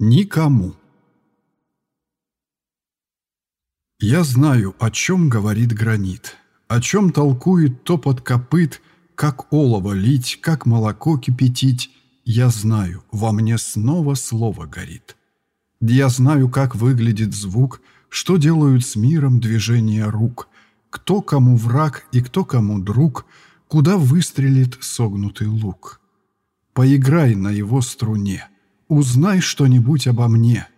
Никому. Я знаю, о чем говорит гранит, о чем толкует топот копыт, как олово лить, как молоко кипятить. Я знаю, во мне снова слово горит. Я знаю, как выглядит звук, что делают с миром движения рук, кто кому враг и кто кому друг, куда выстрелит согнутый лук. Поиграй на его струне — Узнай что-нибудь обо мне.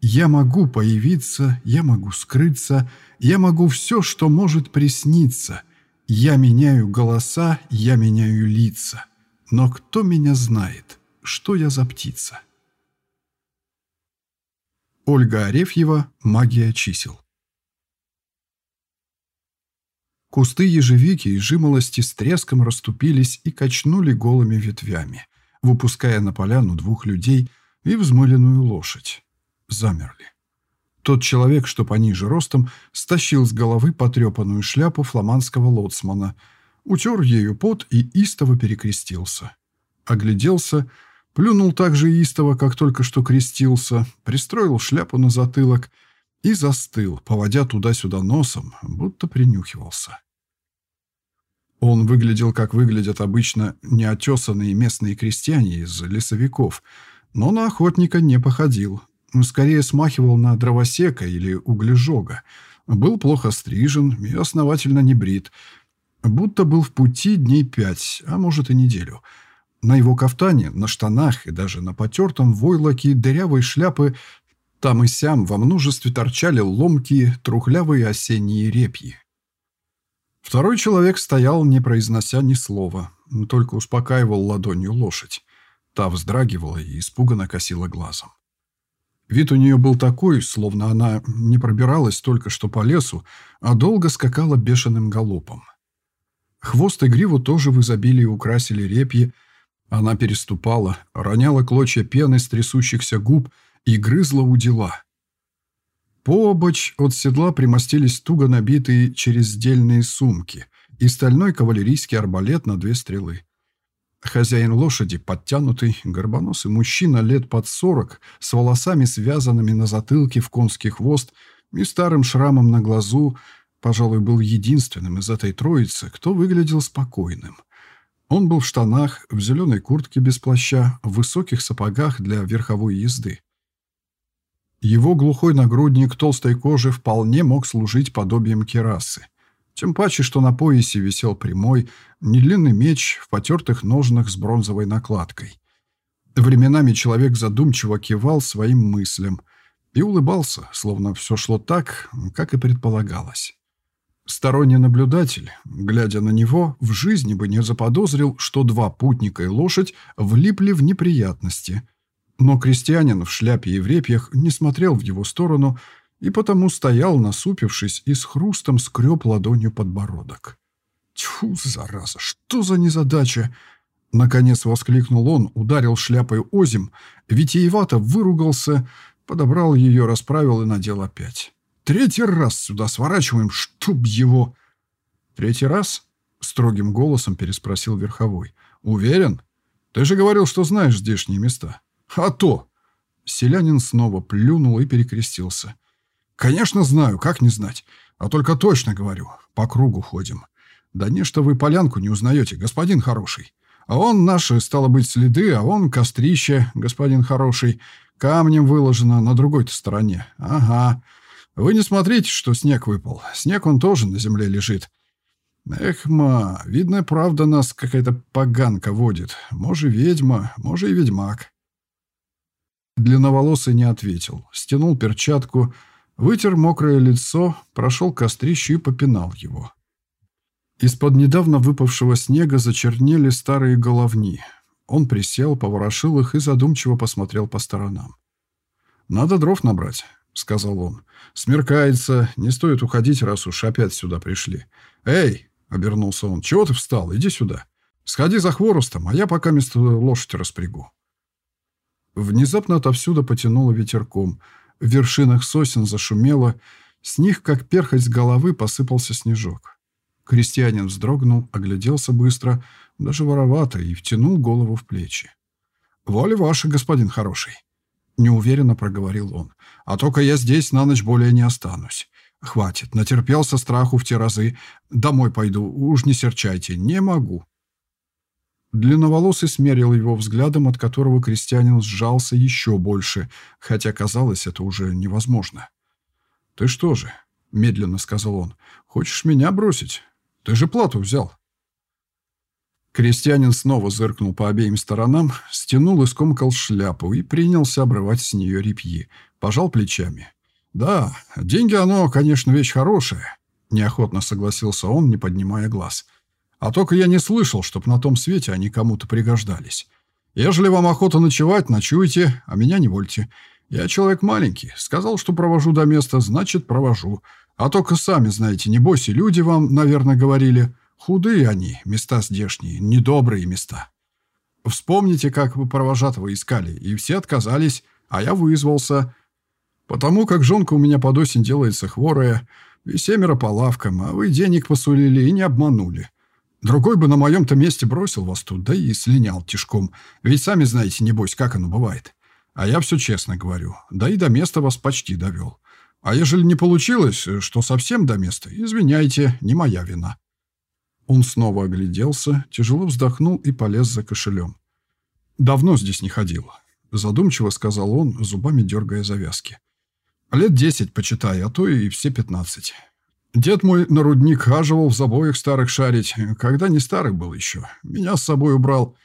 Я могу появиться, я могу скрыться, я могу все, что может присниться. Я меняю голоса, я меняю лица. Но кто меня знает, что я за птица? Ольга Арефьева «Магия чисел». Кусты ежевики и жимолости с треском расступились и качнули голыми ветвями выпуская на поляну двух людей и взмыленную лошадь. Замерли. Тот человек, что пониже ростом, стащил с головы потрепанную шляпу фламандского лоцмана, утер ею пот и истово перекрестился. Огляделся, плюнул так же истово, как только что крестился, пристроил шляпу на затылок и застыл, поводя туда-сюда носом, будто принюхивался. Он выглядел, как выглядят обычно неотесанные местные крестьяне из лесовиков, но на охотника не походил. Скорее смахивал на дровосека или углежога. Был плохо стрижен и основательно не брит. Будто был в пути дней пять, а может и неделю. На его кафтане, на штанах и даже на потертом войлоке дырявой шляпы там и сям во множестве торчали ломкие, трухлявые осенние репьи. Второй человек стоял, не произнося ни слова, только успокаивал ладонью лошадь. Та вздрагивала и испуганно косила глазом. Вид у нее был такой, словно она не пробиралась только что по лесу, а долго скакала бешеным галопом. Хвост и гриву тоже в изобилии украсили репьи. Она переступала, роняла клочья пены с трясущихся губ и грызла у дела. Пообочь от седла примостились туго набитые через сдельные сумки и стальной кавалерийский арбалет на две стрелы. Хозяин лошади, подтянутый, горбоносый мужчина лет под сорок, с волосами связанными на затылке в конский хвост и старым шрамом на глазу, пожалуй, был единственным из этой троицы, кто выглядел спокойным. Он был в штанах, в зеленой куртке без плаща, в высоких сапогах для верховой езды. Его глухой нагрудник толстой кожи вполне мог служить подобием керасы. Тем паче, что на поясе висел прямой, недлинный меч в потертых ножнах с бронзовой накладкой. Временами человек задумчиво кивал своим мыслям и улыбался, словно все шло так, как и предполагалось. Сторонний наблюдатель, глядя на него, в жизни бы не заподозрил, что два путника и лошадь влипли в неприятности – но крестьянин в шляпе и в репьях не смотрел в его сторону и потому стоял, насупившись, и с хрустом скреб ладонью подбородок. «Тьфу, зараза, что за незадача!» Наконец воскликнул он, ударил шляпой озим, витиевато выругался, подобрал ее, расправил и надел опять. «Третий раз сюда сворачиваем, чтоб его...» «Третий раз?» — строгим голосом переспросил Верховой. «Уверен? Ты же говорил, что знаешь здешние места». «А то!» Селянин снова плюнул и перекрестился. «Конечно знаю, как не знать. А только точно говорю, по кругу ходим. Да не, что вы полянку не узнаете, господин хороший. А он наши, стало быть, следы, а он кострище, господин хороший. Камнем выложено на другой-то стороне. Ага. Вы не смотрите, что снег выпал. Снег он тоже на земле лежит. Эх, ма, видно, правда нас какая-то поганка водит. Може, ведьма, може и ведьмак. Длинноволосый не ответил. Стянул перчатку, вытер мокрое лицо, прошел к кострищу и попинал его. Из-под недавно выпавшего снега зачернели старые головни. Он присел, поворошил их и задумчиво посмотрел по сторонам. «Надо дров набрать», — сказал он. «Смеркается, не стоит уходить, раз уж опять сюда пришли». «Эй!» — обернулся он. «Чего ты встал? Иди сюда. Сходи за хворостом, а я пока место лошадь распрягу». Внезапно отовсюду потянуло ветерком. В вершинах сосен зашумело. С них, как перхоть с головы, посыпался снежок. Крестьянин вздрогнул, огляделся быстро, даже воровато, и втянул голову в плечи. «Воля ваша, господин хороший!» Неуверенно проговорил он. «А только я здесь на ночь более не останусь. Хватит, натерпелся страху в те разы. Домой пойду, уж не серчайте, не могу». Длинноволосый смерил его взглядом, от которого крестьянин сжался еще больше, хотя казалось это уже невозможно. «Ты что же?» — медленно сказал он. «Хочешь меня бросить? Ты же плату взял». Крестьянин снова зыркнул по обеим сторонам, стянул и скомкал шляпу и принялся обрывать с нее репьи. Пожал плечами. «Да, деньги оно, конечно, вещь хорошая», — неохотно согласился он, не поднимая глаз. «А только я не слышал, чтоб на том свете они кому-то пригождались. Ежели вам охота ночевать, ночуйте, а меня не вольте. Я человек маленький, сказал, что провожу до места, значит, провожу. А только сами знаете, небось и люди вам, наверное, говорили». Худые они, места здешние, недобрые места. Вспомните, как вы провожатого искали, и все отказались, а я вызвался. Потому как жонка у меня под осень делается хворая, и семеро по лавкам, а вы денег посулили и не обманули. Другой бы на моем-то месте бросил вас тут, да и слинял тишком. Ведь сами знаете, небось, как оно бывает. А я все честно говорю, да и до места вас почти довел. А ежели не получилось, что совсем до места, извиняйте, не моя вина. Он снова огляделся, тяжело вздохнул и полез за кошелем. «Давно здесь не ходил», — задумчиво сказал он, зубами дергая завязки. «Лет десять, почитай, а то и все пятнадцать. Дед мой на рудник хаживал в забоях старых шарить, когда не старый был еще. Меня с собой убрал.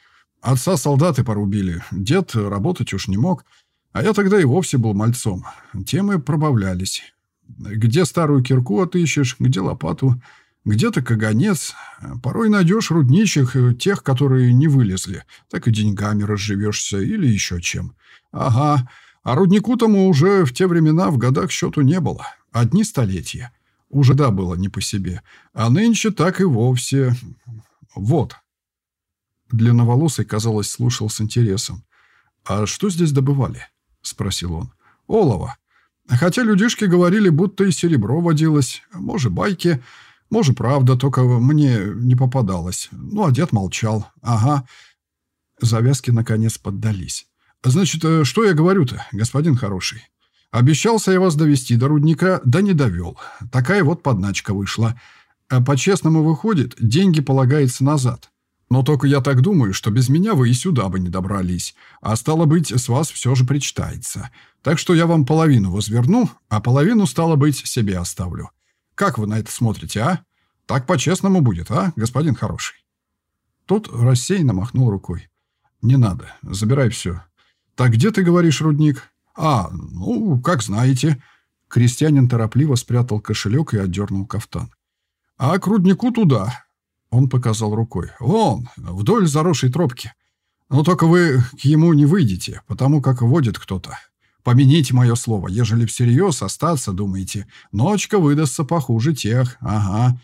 Отца солдаты порубили, дед работать уж не мог, а я тогда и вовсе был мальцом. Тем и пробавлялись. Где старую кирку отыщешь, где лопату...» Где-то каганец. Порой найдешь рудничих, тех, которые не вылезли. Так и деньгами разживешься или еще чем. Ага. А руднику тому уже в те времена в годах счету не было. Одни столетия. Уже да было не по себе. А нынче так и вовсе. Вот. Длинноволосый, казалось, слушал с интересом. «А что здесь добывали?» — спросил он. «Олово. Хотя людишки говорили, будто и серебро водилось. Может, байки...» Может, правда, только мне не попадалось. Ну, а дед молчал. Ага. Завязки, наконец, поддались. Значит, э, что я говорю-то, господин хороший? Обещался я вас довести до рудника, да не довел. Такая вот подначка вышла. А по-честному выходит, деньги полагается назад. Но только я так думаю, что без меня вы и сюда бы не добрались. А стало быть, с вас все же причитается. Так что я вам половину возверну, а половину, стало быть, себе оставлю. Как вы на это смотрите, а? Так по-честному будет, а, господин хороший?» Тот рассеянно махнул рукой. «Не надо, забирай все. Так где ты говоришь, рудник?» «А, ну, как знаете». Крестьянин торопливо спрятал кошелек и отдернул кафтан. «А к руднику туда». Он показал рукой. «Вон, вдоль заросшей тропки. Но только вы к ему не выйдете, потому как водит кто-то. Помяните мое слово, ежели всерьез остаться думаете, ночка выдастся похуже тех, ага.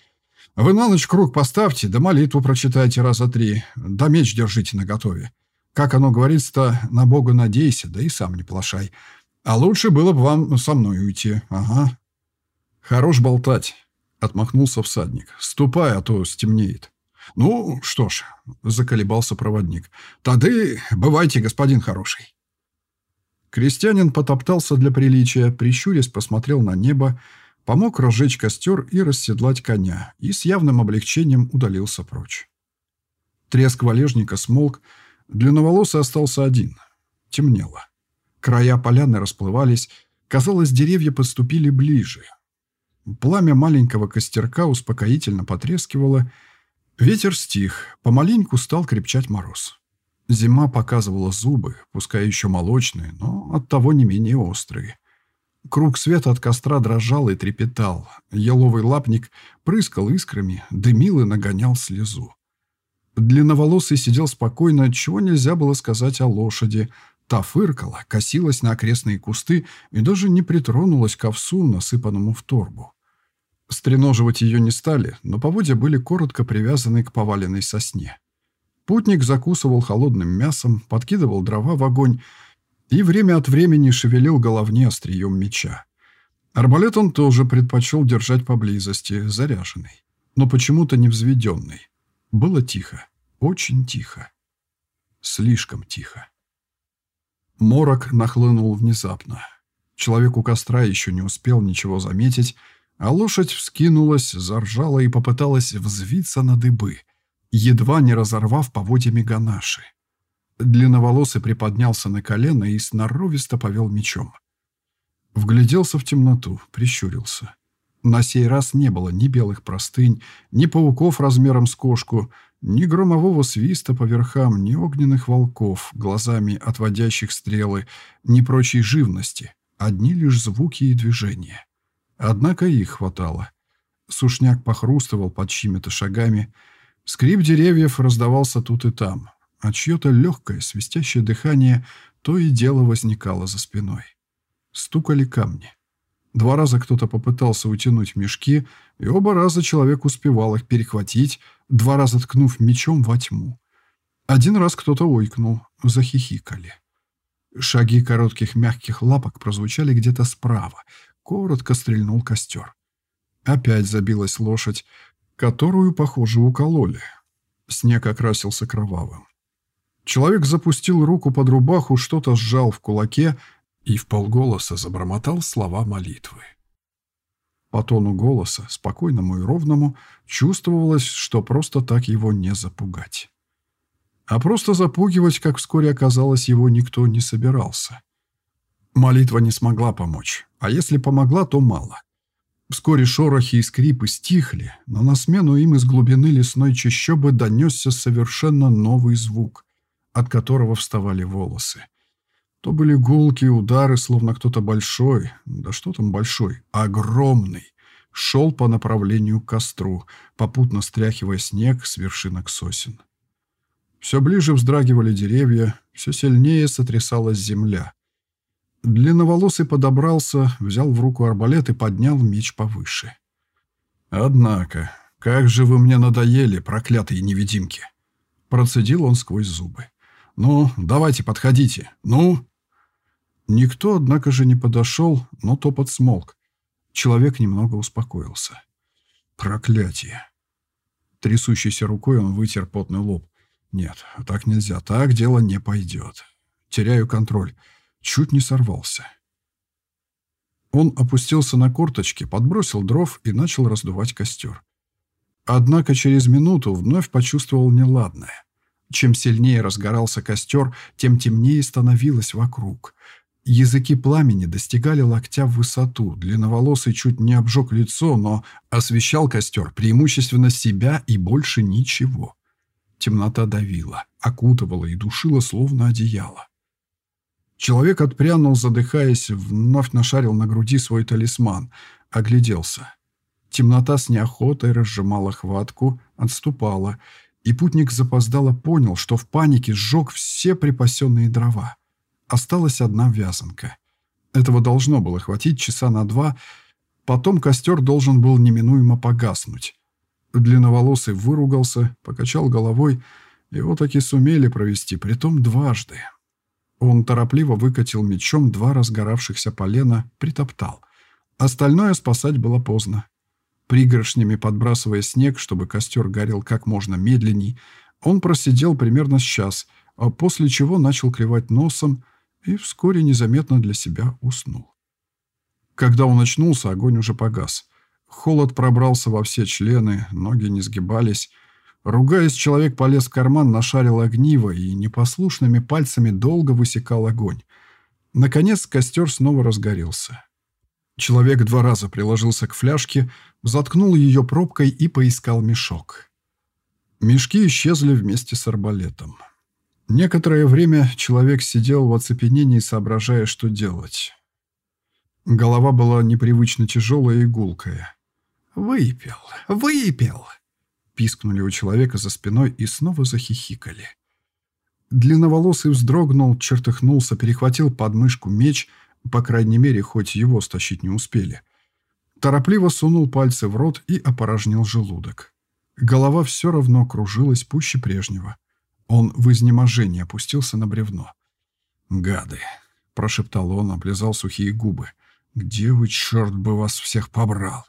Вы на ночь круг поставьте, да молитву прочитайте раза три, да меч держите наготове. Как оно говорится-то, на Бога надейся, да и сам не плашай. А лучше было бы вам со мной уйти, ага. Хорош болтать, отмахнулся всадник. Ступай, а то стемнеет. «Ну, что ж», — заколебался проводник, — «тады бывайте, господин хороший». Крестьянин потоптался для приличия, прищурясь посмотрел на небо, помог разжечь костер и расседлать коня, и с явным облегчением удалился прочь. Треск валежника смолк, длинноволосый остался один. Темнело. Края поляны расплывались, казалось, деревья подступили ближе. Пламя маленького костерка успокоительно потрескивало, ветер стих, помаленьку стал крепчать мороз. Зима показывала зубы, пускай еще молочные, но оттого не менее острые. Круг света от костра дрожал и трепетал. Еловый лапник прыскал искрами, дымил и нагонял слезу. Длинноволосый сидел спокойно, чего нельзя было сказать о лошади. Та фыркала, косилась на окрестные кусты и даже не притронулась к овсу, насыпанному в торбу. Стреноживать ее не стали, но поводья были коротко привязаны к поваленной сосне. Путник закусывал холодным мясом, подкидывал дрова в огонь и время от времени шевелил головни острием меча. Арбалет он тоже предпочел держать поблизости, заряженный, но почему-то не взведенный. Было тихо, очень тихо. Слишком тихо. Морок нахлынул внезапно. Человек у костра еще не успел ничего заметить, а лошадь вскинулась, заржала и попыталась взвиться на дыбы, едва не разорвав поводьями ганаши. Длинноволосый приподнялся на колено и сноровисто повел мечом. Вгляделся в темноту, прищурился. На сей раз не было ни белых простынь, ни пауков размером с кошку, ни громового свиста по верхам, ни огненных волков, глазами отводящих стрелы, ни прочей живности, одни лишь звуки и движения. Однако их хватало. Сушняк похрустывал под чьими-то шагами, скрип деревьев раздавался тут и там, а чье-то легкое свистящее дыхание то и дело возникало за спиной. Стукали камни. Два раза кто-то попытался утянуть мешки, и оба раза человек успевал их перехватить, два раза ткнув мечом во тьму. Один раз кто-то ойкнул, захихикали. Шаги коротких мягких лапок прозвучали где-то справа. Коротко стрельнул костер. Опять забилась лошадь, которую, похоже, укололи. Снег окрасился кровавым. Человек запустил руку под рубаху, что-то сжал в кулаке и в полголоса забормотал слова молитвы. По тону голоса, спокойному и ровному, чувствовалось, что просто так его не запугать. А просто запугивать, как вскоре оказалось, его никто не собирался. Молитва не смогла помочь, а если помогла, то мало. Вскоре шорохи и скрипы стихли, но на смену им из глубины лесной чащобы донесся совершенно новый звук от которого вставали волосы. То были гулкие удары, словно кто-то большой, да что там большой, огромный, шел по направлению к костру, попутно стряхивая снег с вершинок сосен. Все ближе вздрагивали деревья, все сильнее сотрясалась земля. Длинноволосый подобрался, взял в руку арбалет и поднял меч повыше. «Однако, как же вы мне надоели, проклятые невидимки!» Процедил он сквозь зубы. «Ну, давайте, подходите. Ну?» Никто, однако же, не подошел, но топот смолк. Человек немного успокоился. «Проклятие!» Трясущейся рукой он вытер потный лоб. «Нет, так нельзя, так дело не пойдет. Теряю контроль. Чуть не сорвался». Он опустился на корточки, подбросил дров и начал раздувать костер. Однако через минуту вновь почувствовал неладное. Чем сильнее разгорался костер, тем темнее становилось вокруг. Языки пламени достигали локтя в высоту, длинноволосый чуть не обжег лицо, но освещал костер преимущественно себя и больше ничего. Темнота давила, окутывала и душила, словно одеяло. Человек отпрянул, задыхаясь, вновь нашарил на груди свой талисман, огляделся. Темнота с неохотой разжимала хватку, отступала — и путник запоздало понял, что в панике сжег все припасенные дрова. Осталась одна вязанка. Этого должно было хватить часа на два, потом костер должен был неминуемо погаснуть. Длинноволосый выругался, покачал головой, его таки сумели провести, притом дважды. Он торопливо выкатил мечом два разгоравшихся полена, притоптал. Остальное спасать было поздно. Пригоршнями подбрасывая снег, чтобы костер горел как можно медленней, он просидел примерно с час, а после чего начал клевать носом и вскоре незаметно для себя уснул. Когда он очнулся, огонь уже погас. Холод пробрался во все члены, ноги не сгибались. Ругаясь, человек полез в карман, нашарил огниво и непослушными пальцами долго высекал огонь. Наконец костер снова разгорелся. Человек два раза приложился к фляжке, заткнул ее пробкой и поискал мешок. Мешки исчезли вместе с арбалетом. Некоторое время человек сидел в оцепенении, соображая, что делать. Голова была непривычно тяжелая и гулкая. «Выпил! Выпил!» Пискнули у человека за спиной и снова захихикали. Длинноволосый вздрогнул, чертыхнулся, перехватил подмышку меч — по крайней мере, хоть его стащить не успели. Торопливо сунул пальцы в рот и опорожнил желудок. Голова все равно кружилась пуще прежнего. Он в изнеможении опустился на бревно. «Гады!» – прошептал он, облизал сухие губы. «Где вы, черт бы вас всех побрал?»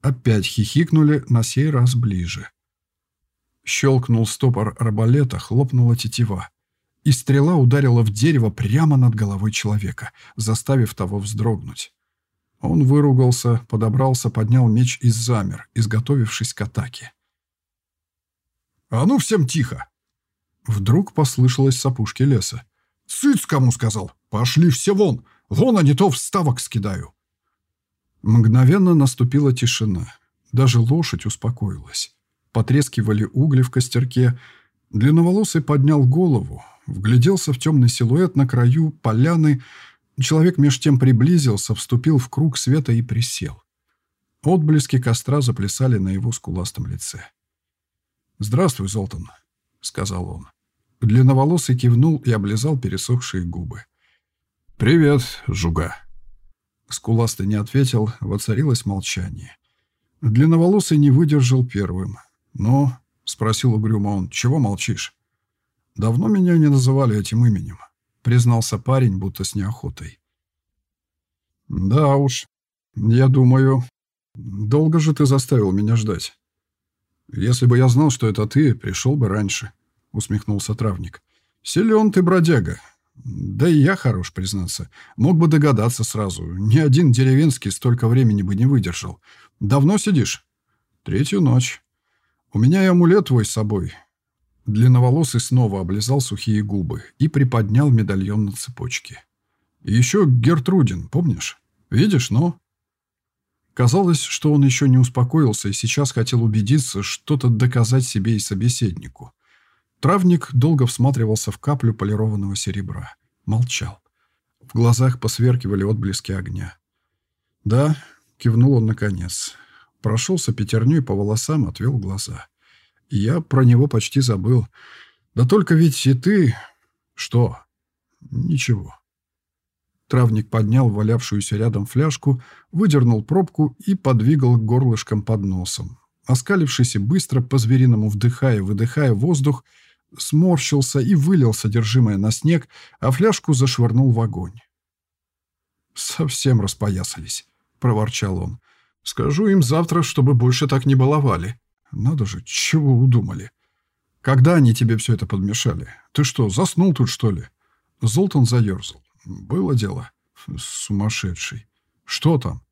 Опять хихикнули, на сей раз ближе. Щелкнул стопор арбалета, хлопнула тетива. и стрела ударила в дерево прямо над головой человека, заставив того вздрогнуть. Он выругался, подобрался, поднял меч и замер, изготовившись к атаке. «А ну всем тихо!» Вдруг послышалось с опушки леса. «Цыц, кому сказал! Пошли все вон! Вон, а не то вставок скидаю!» Мгновенно наступила тишина. Даже лошадь успокоилась. Потрескивали угли в костерке. Длинноволосый поднял голову, вгляделся в темный силуэт на краю поляны. Человек меж тем приблизился, вступил в круг света и присел. Отблески костра заплясали на его скуластом лице. «Здравствуй, Золтан», — сказал он. Длинноволосый кивнул и облизал пересохшие губы. «Привет, жуга». Скуластый не ответил, воцарилось молчание. Длинноволосый не выдержал первым. «Ну?» — спросил угрюмо он. «Чего молчишь?» «Давно меня не называли этим именем», — признался парень, будто с неохотой. «Да уж, я думаю, долго же ты заставил меня ждать». «Если бы я знал, что это ты, пришел бы раньше», — усмехнулся травник. «Силен ты, бродяга. Да и я хорош, признаться. Мог бы догадаться сразу. Ни один деревенский столько времени бы не выдержал. Давно сидишь?» «Третью ночь. У меня и амулет твой с собой». Длинноволосый снова облизал сухие губы и приподнял медальон на цепочке. Еще Гертрудин, помнишь? Видишь, ну?» Казалось, что он еще не успокоился и сейчас хотел убедиться, что-то доказать себе и собеседнику. Травник долго всматривался в каплю полированного серебра. Молчал. В глазах посверкивали отблески огня. «Да», — кивнул он наконец. Прошелся пятерней по волосам, отвел глаза. «Я про него почти забыл. Да только ведь и ты...» «Что?» «Ничего». Травник поднял валявшуюся рядом фляжку, выдернул пробку и подвигал горлышком под носом. Оскалившись и быстро, по-звериному вдыхая, выдыхая воздух, сморщился и вылил содержимое на снег, а фляжку зашвырнул в огонь. «Совсем распоясались», — проворчал он. «Скажу им завтра, чтобы больше так не баловали. Надо же, чего удумали. Когда они тебе все это подмешали? Ты что, заснул тут, что ли?» Золтан заерзал. Было дело. Сумасшедший. Что там?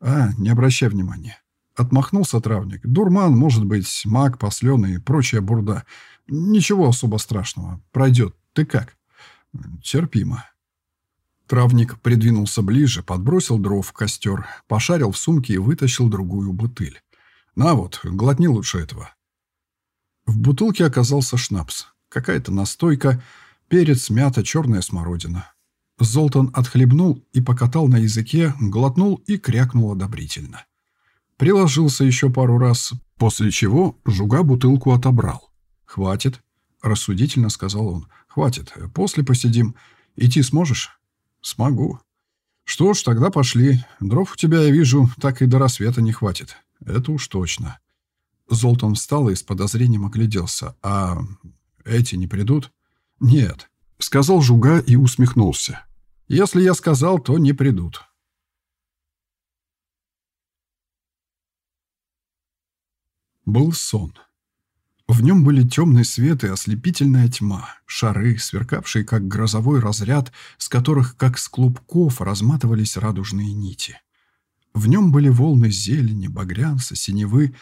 А, не обращай внимания. Отмахнулся травник. Дурман, может быть, маг, посленый и прочая бурда. Ничего особо страшного. Пройдет. Ты как? Терпимо. Травник придвинулся ближе, подбросил дров в костер, пошарил в сумке и вытащил другую бутыль. «На вот, глотни лучше этого». В бутылке оказался шнапс. Какая-то настойка, перец, мята, черная смородина. Золтан отхлебнул и покатал на языке, глотнул и крякнул одобрительно. Приложился еще пару раз, после чего жуга бутылку отобрал. «Хватит», — рассудительно сказал он. «Хватит, после посидим. Идти сможешь?» «Смогу». «Что ж, тогда пошли. Дров у тебя, я вижу, так и до рассвета не хватит. Это уж точно». Золтан встал и с подозрением огляделся. «А эти не придут?» «Нет», — сказал Жуга и усмехнулся. «Если я сказал, то не придут». Был сон. В нем были темный свет и ослепительная тьма, шары, сверкавшие как грозовой разряд, с которых, как с клубков, разматывались радужные нити. В нем были волны зелени, багрянца, синевы,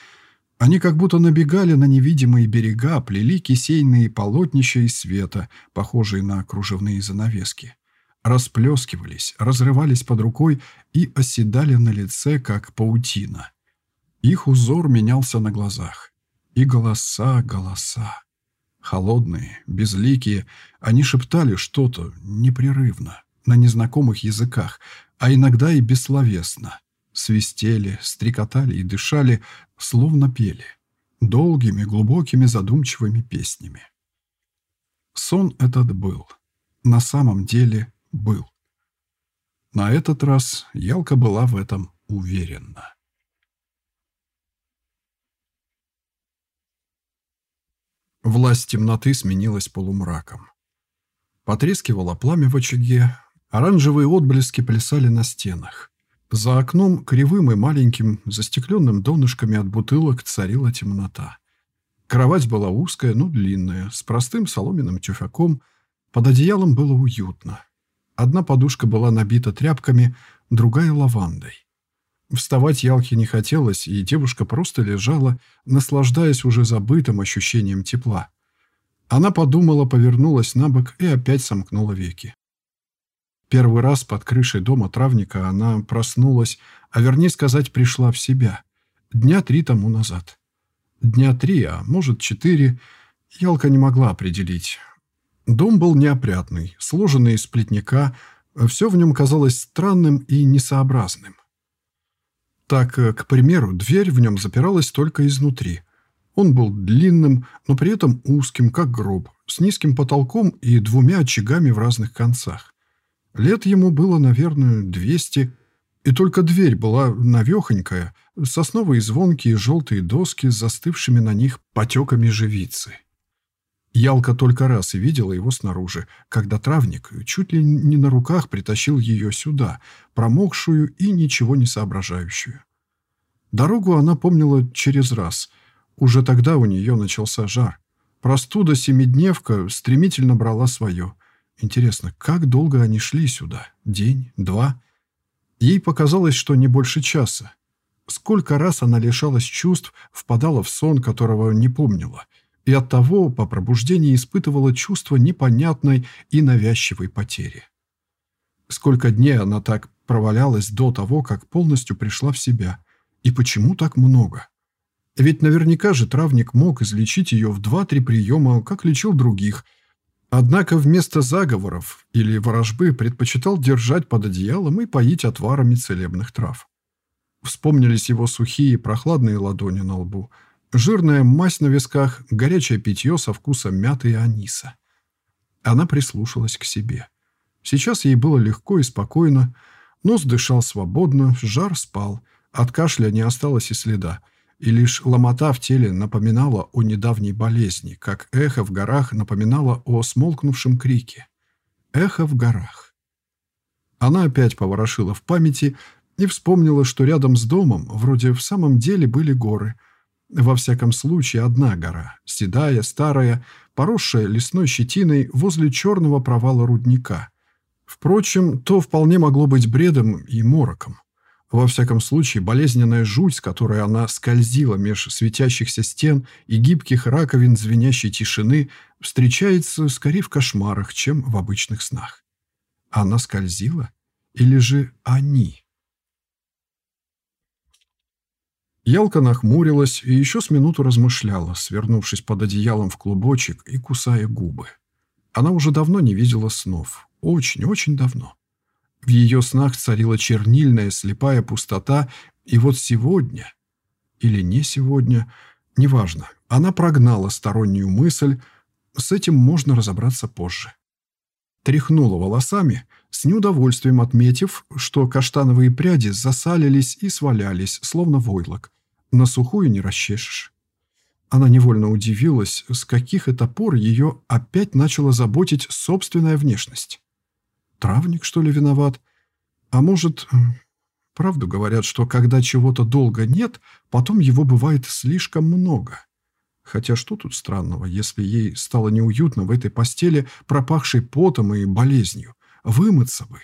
они как будто набегали на невидимые берега, плели кисейные полотнища из света, похожие на кружевные занавески. Расплескивались, разрывались под рукой и оседали на лице, как паутина. Их узор менялся на глазах. И голоса, голоса. Холодные, безликие, они шептали что-то непрерывно, на незнакомых языках, а иногда и бессловесно свистели, стрекотали и дышали, словно пели, долгими, глубокими, задумчивыми песнями. Сон этот был. На самом деле был. На этот раз Ялка была в этом уверена. Власть темноты сменилась полумраком. Потрескивало пламя в очаге, оранжевые отблески плясали на стенах. За окном, кривым и маленьким, застекленным донышками от бутылок, царила темнота. Кровать была узкая, но длинная, с простым соломенным тюфяком, Под одеялом было уютно. Одна подушка была набита тряпками, другая — лавандой. Вставать Ялке не хотелось, и девушка просто лежала, наслаждаясь уже забытым ощущением тепла. Она подумала, повернулась на бок и опять сомкнула веки. Первый раз под крышей дома травника она проснулась, а вернее сказать, пришла в себя. Дня три тому назад. Дня три, а может четыре, Ялка не могла определить. Дом был неопрятный, сложенный из плетника, все в нем казалось странным и несообразным. Так, э, к примеру, дверь в нем запиралась только изнутри. Он был длинным, но при этом узким, как гроб, с низким потолком и двумя очагами в разных концах. Лет ему было, наверное, двести, и только дверь была навехонькая, сосновые звонкие желтые доски с застывшими на них потеками живицы. Ялка только раз и видела его снаружи, когда травник чуть ли не на руках притащил ее сюда, промокшую и ничего не соображающую. Дорогу она помнила через раз. Уже тогда у нее начался жар. Простуда-семидневка стремительно брала свое. Интересно, как долго они шли сюда? День? Два? Ей показалось, что не больше часа. Сколько раз она лишалась чувств, впадала в сон, которого не помнила – и оттого по пробуждении испытывала чувство непонятной и навязчивой потери. Сколько дней она так провалялась до того, как полностью пришла в себя, и почему так много? Ведь наверняка же травник мог излечить ее в два-три приема, как лечил других, однако вместо заговоров или ворожбы предпочитал держать под одеялом и поить отварами целебных трав. Вспомнились его сухие прохладные ладони на лбу – Жирная мазь на висках, горячее питье со вкусом мяты и аниса. Она прислушалась к себе. Сейчас ей было легко и спокойно. Нос дышал свободно, жар спал. От кашля не осталось и следа. И лишь ломота в теле напоминала о недавней болезни, как эхо в горах напоминало о смолкнувшем крике. Эхо в горах. Она опять поворошила в памяти и вспомнила, что рядом с домом вроде в самом деле были горы – во всяком случае, одна гора, седая, старая, поросшая лесной щетиной возле черного провала рудника. Впрочем, то вполне могло быть бредом и мороком. Во всяком случае, болезненная жуть, с которой она скользила меж светящихся стен и гибких раковин звенящей тишины, встречается скорее в кошмарах, чем в обычных снах. Она скользила? Или же они? Ялка нахмурилась и еще с минуту размышляла, свернувшись под одеялом в клубочек и кусая губы. Она уже давно не видела снов. Очень-очень давно. В ее снах царила чернильная слепая пустота, и вот сегодня, или не сегодня, неважно, она прогнала стороннюю мысль, с этим можно разобраться позже. Тряхнула волосами, с неудовольствием отметив, что каштановые пряди засалились и свалялись, словно войлок. На сухую не расчешешь. Она невольно удивилась, с каких это пор ее опять начала заботить собственная внешность. Травник, что ли, виноват? А может, правду говорят, что когда чего-то долго нет, потом его бывает слишком много. Хотя что тут странного, если ей стало неуютно в этой постели, пропахшей потом и болезнью? Вымыться бы.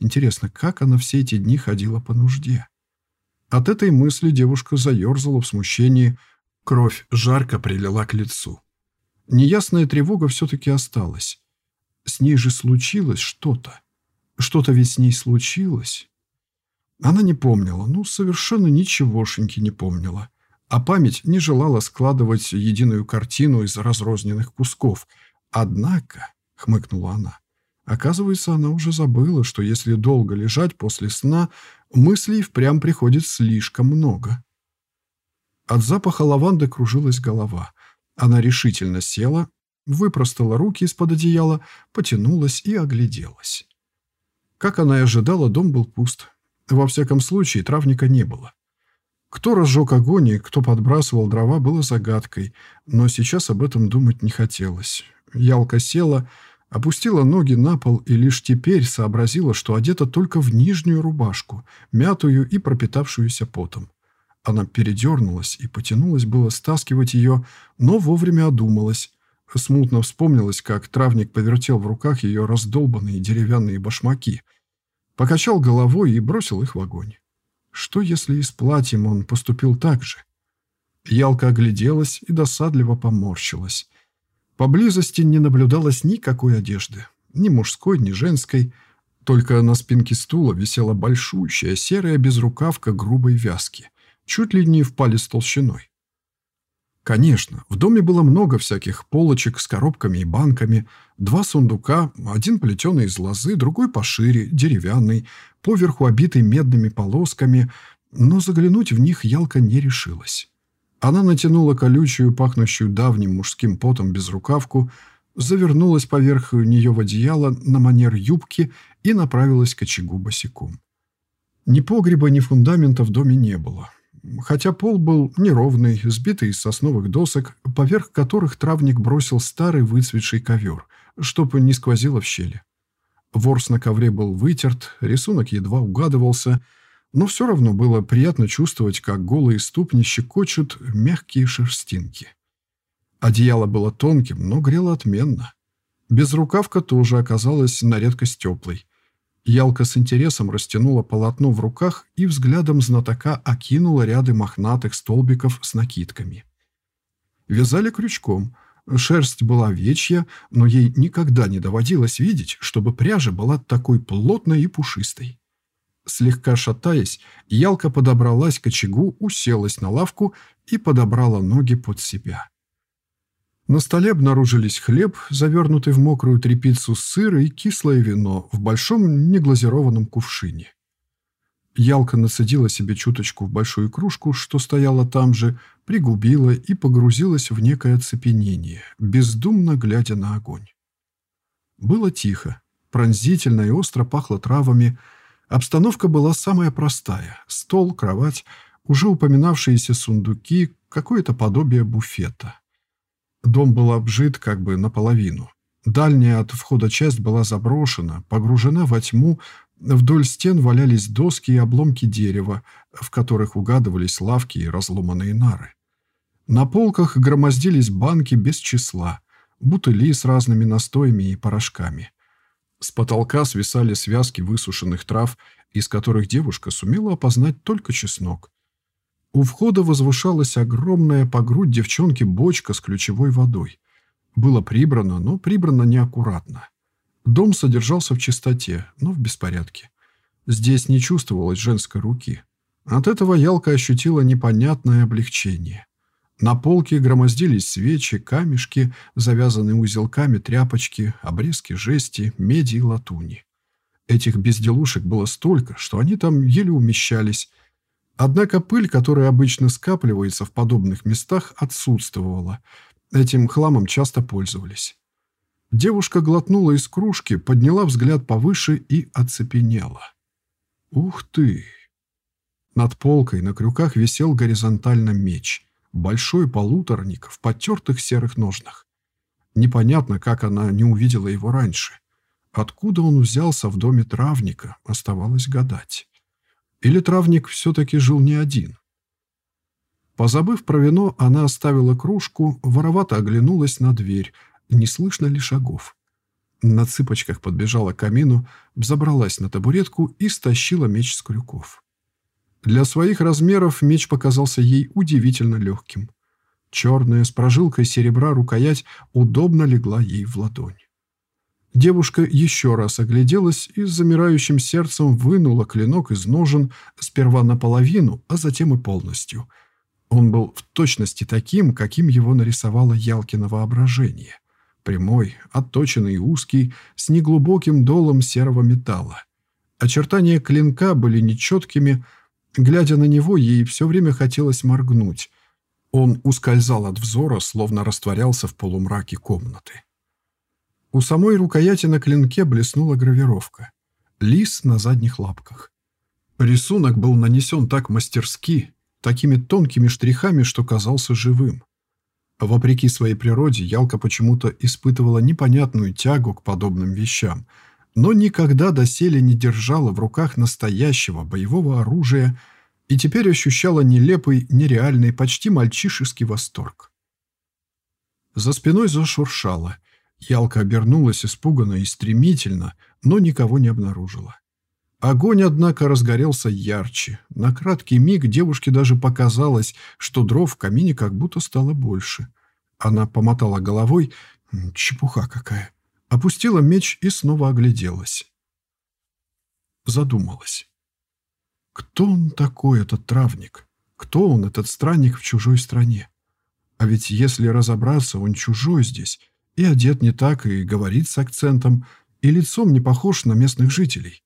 Интересно, как она все эти дни ходила по нужде? От этой мысли девушка заерзала в смущении, кровь жарко прилила к лицу. Неясная тревога все-таки осталась. С ней же случилось что-то. Что-то ведь с ней случилось. Она не помнила, ну, совершенно ничегошеньки не помнила. А память не желала складывать единую картину из разрозненных кусков. Однако, — хмыкнула она, Оказывается, она уже забыла, что если долго лежать после сна, мыслей впрямь приходит слишком много. От запаха лаванды кружилась голова. Она решительно села, выпростала руки из-под одеяла, потянулась и огляделась. Как она и ожидала, дом был пуст. Во всяком случае, травника не было. Кто разжег огонь и кто подбрасывал дрова, было загадкой, но сейчас об этом думать не хотелось. Ялка села, Опустила ноги на пол и лишь теперь сообразила, что одета только в нижнюю рубашку, мятую и пропитавшуюся потом. Она передернулась и потянулась было стаскивать ее, но вовремя одумалась. Смутно вспомнилось, как травник повертел в руках ее раздолбанные деревянные башмаки, покачал головой и бросил их в огонь. Что, если и с платьем он поступил так же? Ялка огляделась и досадливо поморщилась. Поблизости не наблюдалось никакой одежды, ни мужской, ни женской, только на спинке стула висела большущая серая безрукавка грубой вязки, чуть ли не в палец толщиной. Конечно, в доме было много всяких полочек с коробками и банками, два сундука, один плетеный из лозы, другой пошире, деревянный, поверху обитый медными полосками, но заглянуть в них Ялка не решилась. Она натянула колючую, пахнущую давним мужским потом безрукавку, завернулась поверх нее в одеяло на манер юбки и направилась к очагу босиком. Ни погреба, ни фундамента в доме не было хотя пол был неровный, сбитый из сосновых досок, поверх которых травник бросил старый выцветший ковер, чтобы не сквозило в щели. Ворс на ковре был вытерт, рисунок едва угадывался, но все равно было приятно чувствовать, как голые ступни щекочут мягкие шерстинки. Одеяло было тонким, но грело отменно. Безрукавка тоже оказалась на редкость теплой. Ялка с интересом растянула полотно в руках и взглядом знатока окинула ряды мохнатых столбиков с накидками. Вязали крючком. Шерсть была вечья, но ей никогда не доводилось видеть, чтобы пряжа была такой плотной и пушистой. Слегка шатаясь, Ялка подобралась к очагу, уселась на лавку и подобрала ноги под себя. На столе обнаружились хлеб, завернутый в мокрую тряпицу, сыр и кислое вино в большом неглазированном кувшине. Ялка насадила себе чуточку в большую кружку, что стояла там же, пригубила и погрузилась в некое оцепенение, бездумно глядя на огонь. Было тихо, пронзительно и остро пахло травами. Обстановка была самая простая — стол, кровать, уже упоминавшиеся сундуки, какое-то подобие буфета. Дом был обжит как бы наполовину. Дальняя от входа часть была заброшена, погружена во тьму, вдоль стен валялись доски и обломки дерева, в которых угадывались лавки и разломанные нары. На полках громоздились банки без числа, бутыли с разными настоями и порошками. С потолка свисали связки высушенных трав, из которых девушка сумела опознать только чеснок. У входа возвышалась огромная по грудь девчонки бочка с ключевой водой. Было прибрано, но прибрано неаккуратно. Дом содержался в чистоте, но в беспорядке. Здесь не чувствовалось женской руки. От этого Ялка ощутила непонятное облегчение. На полке громоздились свечи, камешки, завязанные узелками тряпочки, обрезки жести, меди и латуни. Этих безделушек было столько, что они там еле умещались, Однако пыль, которая обычно скапливается в подобных местах, отсутствовала. Этим хламом часто пользовались. Девушка глотнула из кружки, подняла взгляд повыше и оцепенела. «Ух ты!» Над полкой на крюках висел горизонтально меч. Большой полуторник в потертых серых ножнах. Непонятно, как она не увидела его раньше. Откуда он взялся в доме травника, оставалось гадать. Или травник все-таки жил не один? Позабыв про вино, она оставила кружку, воровато оглянулась на дверь. Не слышно ли шагов? На цыпочках подбежала к камину, забралась на табуретку и стащила меч с крюков. Для своих размеров меч показался ей удивительно легким. Черная с прожилкой серебра рукоять удобно легла ей в ладонь. Девушка еще раз огляделась и с замирающим сердцем вынула клинок из ножен сперва наполовину, а затем и полностью. Он был в точности таким, каким его нарисовало Ялкино воображение. Прямой, отточенный и узкий, с неглубоким долом серого металла. Очертания клинка были нечеткими. Глядя на него, ей все время хотелось моргнуть. Он ускользал от взора, словно растворялся в полумраке комнаты. У самой рукояти на клинке блеснула гравировка. Лис на задних лапках. Рисунок был нанесен так мастерски, такими тонкими штрихами, что казался живым. Вопреки своей природе, Ялка почему-то испытывала непонятную тягу к подобным вещам, но никогда доселе не держала в руках настоящего боевого оружия и теперь ощущала нелепый, нереальный, почти мальчишеский восторг. За спиной зашуршало. Ялка обернулась испуганно и стремительно, но никого не обнаружила. Огонь, однако, разгорелся ярче. На краткий миг девушке даже показалось, что дров в камине как будто стало больше. Она помотала головой. Чепуха какая. Опустила меч и снова огляделась. Задумалась. Кто он такой, этот травник? Кто он, этот странник в чужой стране? А ведь если разобраться, он чужой здесь. И одет не так, и говорит с акцентом, и лицом не похож на местных жителей.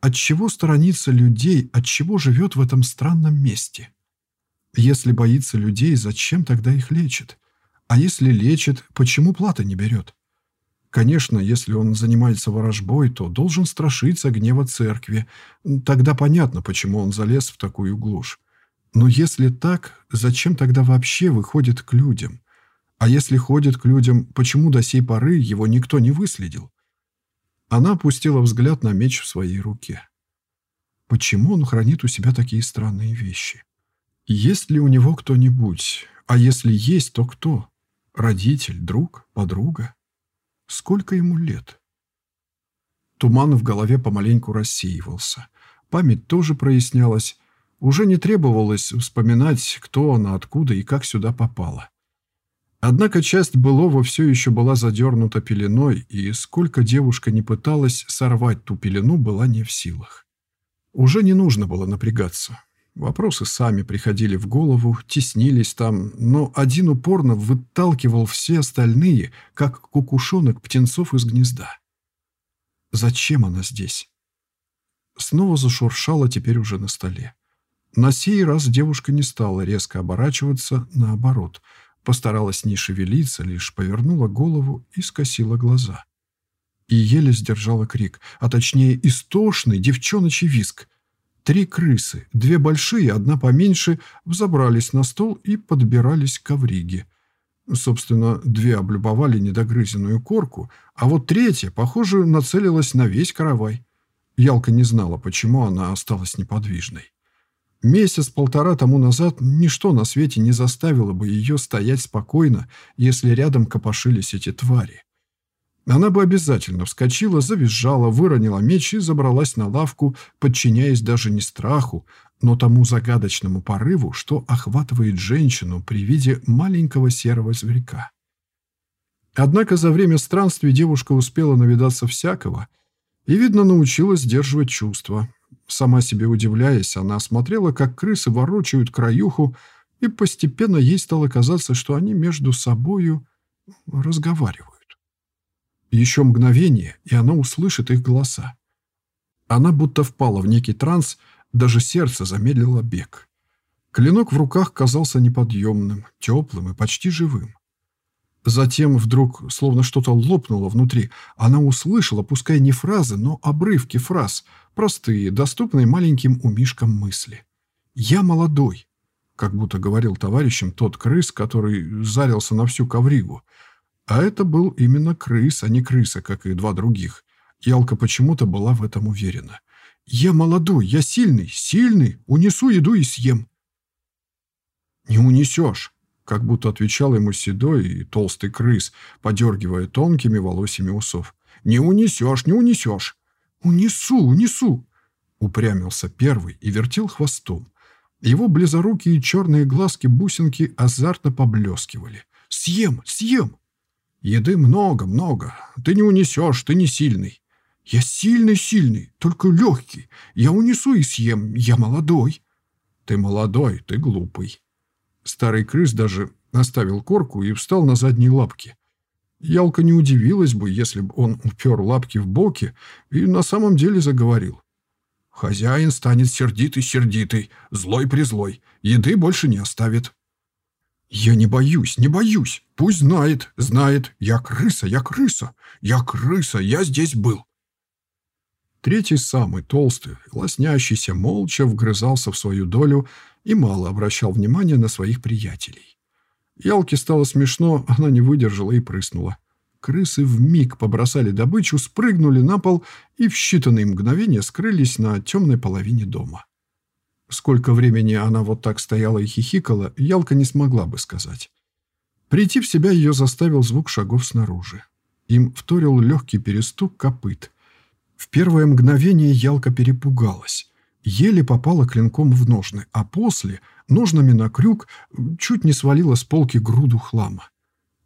От чего сторонится людей, от чего живет в этом странном месте? Если боится людей, зачем тогда их лечит? А если лечит, почему плата не берет? Конечно, если он занимается ворожбой, то должен страшиться гнева церкви. Тогда понятно, почему он залез в такую глушь. Но если так, зачем тогда вообще выходит к людям? А если ходит к людям, почему до сей поры его никто не выследил? Она опустила взгляд на меч в своей руке. Почему он хранит у себя такие странные вещи? Есть ли у него кто-нибудь? А если есть, то кто? Родитель, друг, подруга? Сколько ему лет? Туман в голове помаленьку рассеивался. Память тоже прояснялась. Уже не требовалось вспоминать, кто она, откуда и как сюда попала. Однако часть былого все еще была задернута пеленой, и сколько девушка не пыталась сорвать ту пелену, была не в силах. Уже не нужно было напрягаться. Вопросы сами приходили в голову, теснились там, но один упорно выталкивал все остальные, как кукушонок птенцов из гнезда. Зачем она здесь? Снова зашуршала теперь уже на столе. На сей раз девушка не стала резко оборачиваться, наоборот — Постаралась не шевелиться, лишь повернула голову и скосила глаза. И еле сдержала крик, а точнее истошный девчоночий виск. Три крысы, две большие, одна поменьше, взобрались на стол и подбирались к ковриге. Собственно, две облюбовали недогрызенную корку, а вот третья, похоже, нацелилась на весь каравай. Ялка не знала, почему она осталась неподвижной. Месяц-полтора тому назад ничто на свете не заставило бы ее стоять спокойно, если рядом копошились эти твари. Она бы обязательно вскочила, завизжала, выронила меч и забралась на лавку, подчиняясь даже не страху, но тому загадочному порыву, что охватывает женщину при виде маленького серого зверька. Однако за время странствий девушка успела навидаться всякого и, видно, научилась сдерживать чувства, Сама себе удивляясь, она смотрела, как крысы ворочают краюху, и постепенно ей стало казаться, что они между собою разговаривают. Еще мгновение, и она услышит их голоса. Она будто впала в некий транс, даже сердце замедлило бег. Клинок в руках казался неподъемным, теплым и почти живым. Затем вдруг, словно что-то лопнуло внутри, она услышала, пускай не фразы, но обрывки фраз, простые, доступные маленьким умишкам мысли. «Я молодой», как будто говорил товарищем тот крыс, который зарился на всю ковригу. А это был именно крыс, а не крыса, как и два других. Ялка почему-то была в этом уверена. «Я молодой, я сильный, сильный, унесу еду и съем». «Не унесешь», как будто отвечал ему седой и толстый крыс, подергивая тонкими волосями усов. «Не унесешь, не унесешь!» «Унесу, унесу!» Упрямился первый и вертел хвостом. Его близорукие черные глазки-бусинки азартно поблескивали. «Съем, съем!» «Еды много, много. Ты не унесешь, ты не сильный». «Я сильный-сильный, только легкий. Я унесу и съем, я молодой». «Ты молодой, ты глупый», Старый крыс даже оставил корку и встал на задние лапки. Ялка не удивилась бы, если бы он упер лапки в боки и на самом деле заговорил. «Хозяин станет сердитый-сердитый, злой-призлой, еды больше не оставит». «Я не боюсь, не боюсь. Пусть знает, знает. Я крыса, я крыса. Я крыса, я здесь был». Третий, самый толстый, лоснящийся, молча вгрызался в свою долю и мало обращал внимания на своих приятелей. Ялке стало смешно, она не выдержала и прыснула. Крысы вмиг побросали добычу, спрыгнули на пол и в считанные мгновения скрылись на темной половине дома. Сколько времени она вот так стояла и хихикала, Ялка не смогла бы сказать. Прийти в себя ее заставил звук шагов снаружи. Им вторил легкий перестук копыт. В первое мгновение Ялка перепугалась. Еле попала клинком в ножны, а после, ножнами на крюк, чуть не свалила с полки груду хлама.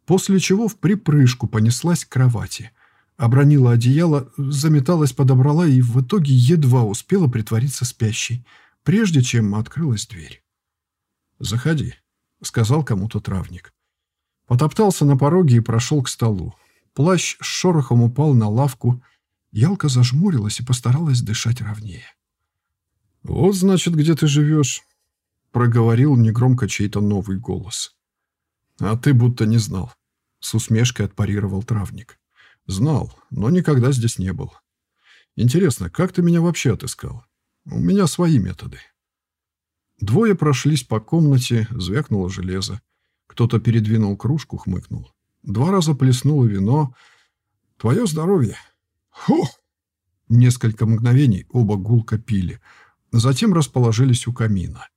После чего в припрыжку понеслась к кровати. Обронила одеяло, заметалась, подобрала и в итоге едва успела притвориться спящей, прежде чем открылась дверь. «Заходи», — сказал кому-то травник. Потоптался на пороге и прошел к столу. Плащ с шорохом упал на лавку. Ялка зажмурилась и постаралась дышать ровнее. «Вот, значит, где ты живешь», — проговорил негромко чей-то новый голос. «А ты будто не знал», — с усмешкой отпарировал травник. «Знал, но никогда здесь не был. Интересно, как ты меня вообще отыскал? У меня свои методы». Двое прошлись по комнате, звякнуло железо. Кто-то передвинул кружку, хмыкнул. Два раза плеснуло вино. «Твое здоровье!» «Фу!» Несколько мгновений оба гулко пили. Затем расположились у камина.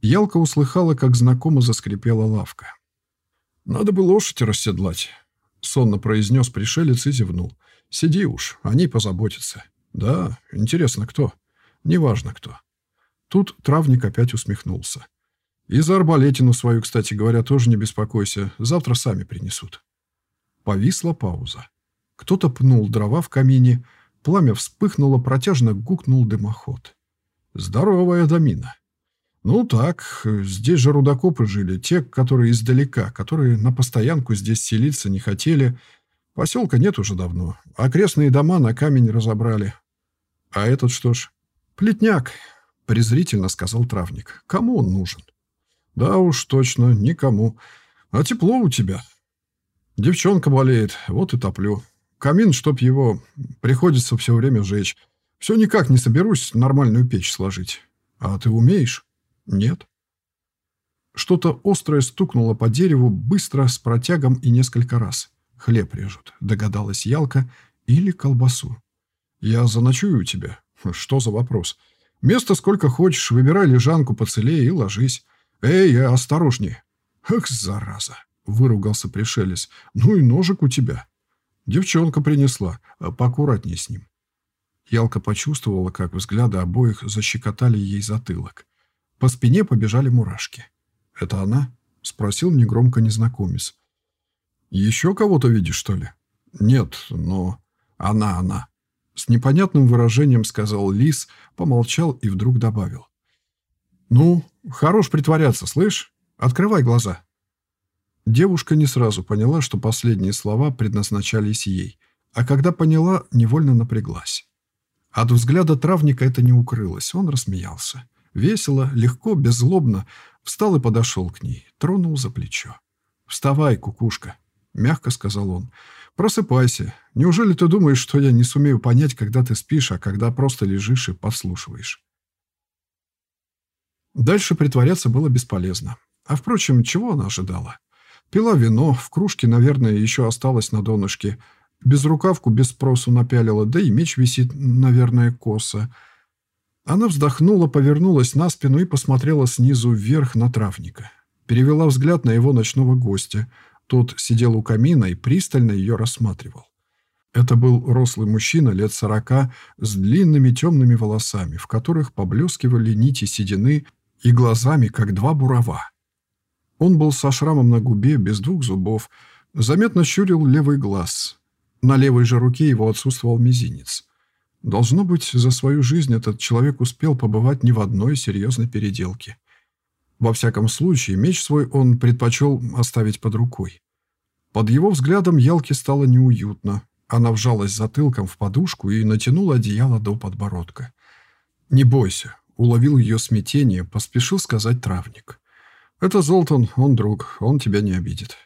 Ялка услыхала, как знакомо заскрипела лавка. «Надо бы лошадь расседлать», — сонно произнес пришелец и зевнул. «Сиди уж, они позаботятся». «Да, интересно, кто?» «Неважно, кто». Тут травник опять усмехнулся. «И за арбалетину свою, кстати говоря, тоже не беспокойся. Завтра сами принесут». Повисла пауза. Кто-то пнул дрова в камине, пламя вспыхнуло, протяжно гукнул дымоход. «Здоровая домина». «Ну так, здесь же рудокопы жили, те, которые издалека, которые на постоянку здесь селиться не хотели. Поселка нет уже давно. Окрестные дома на камень разобрали. А этот что ж? Плетняк, презрительно сказал травник. Кому он нужен? Да уж, точно, никому. А тепло у тебя. Девчонка болеет, вот и топлю. Камин, чтоб его, приходится все время жечь. Все никак не соберусь нормальную печь сложить. А ты умеешь? Нет. Что-то острое стукнуло по дереву быстро, с протягом и несколько раз. Хлеб режут, догадалась Ялка, или колбасу. Я заночую у тебя. Что за вопрос? — Место сколько хочешь, выбирай лежанку поцелее и ложись. Эй, осторожнее. Ах, зараза, выругался пришелец. Ну и ножик у тебя. Девчонка принесла, а поаккуратнее с ним. Ялка почувствовала, как взгляды обоих защекотали ей затылок. По спине побежали мурашки. «Это она?» — спросил негромко незнакомец. «Еще кого-то видишь, что ли?» «Нет, но...» «Она, она. С непонятным выражением сказал Лис, помолчал и вдруг добавил. «Ну, хорош притворяться, слышь? Открывай глаза». Девушка не сразу поняла, что последние слова предназначались ей, а когда поняла, невольно напряглась. От взгляда травника это не укрылось, он рассмеялся. Весело, легко, беззлобно встал и подошел к ней, тронул за плечо. «Вставай, кукушка», — мягко сказал он. Просыпайся. Неужели ты думаешь, что я не сумею понять, когда ты спишь, а когда просто лежишь и подслушиваешь? Дальше притворяться было бесполезно. А впрочем, чего она ожидала? Пила вино, в кружке, наверное, еще осталось на донышке. Безрукавку без спросу напялила, да и меч висит, наверное, косо. Она вздохнула, повернулась на спину и посмотрела снизу вверх на травника. Перевела взгляд на его ночного гостя — тот сидел у камина и пристально ее рассматривал. Это был рослый мужчина лет сорока с длинными темными волосами, в которых поблескивали нити седины и глазами, как два бурова. Он был со шрамом на губе, без двух зубов, заметно щурил левый глаз. На левой же руке его отсутствовал мизинец. Должно быть, за свою жизнь этот человек успел побывать не в одной серьезной переделке. Во всяком случае, меч свой он предпочел оставить под рукой. Под его взглядом Ялке стало неуютно. Она вжалась затылком в подушку и натянула одеяло до подбородка. «Не бойся», — уловил ее смятение, поспешил сказать травник. «Это Золтан, он друг, он тебя не обидит».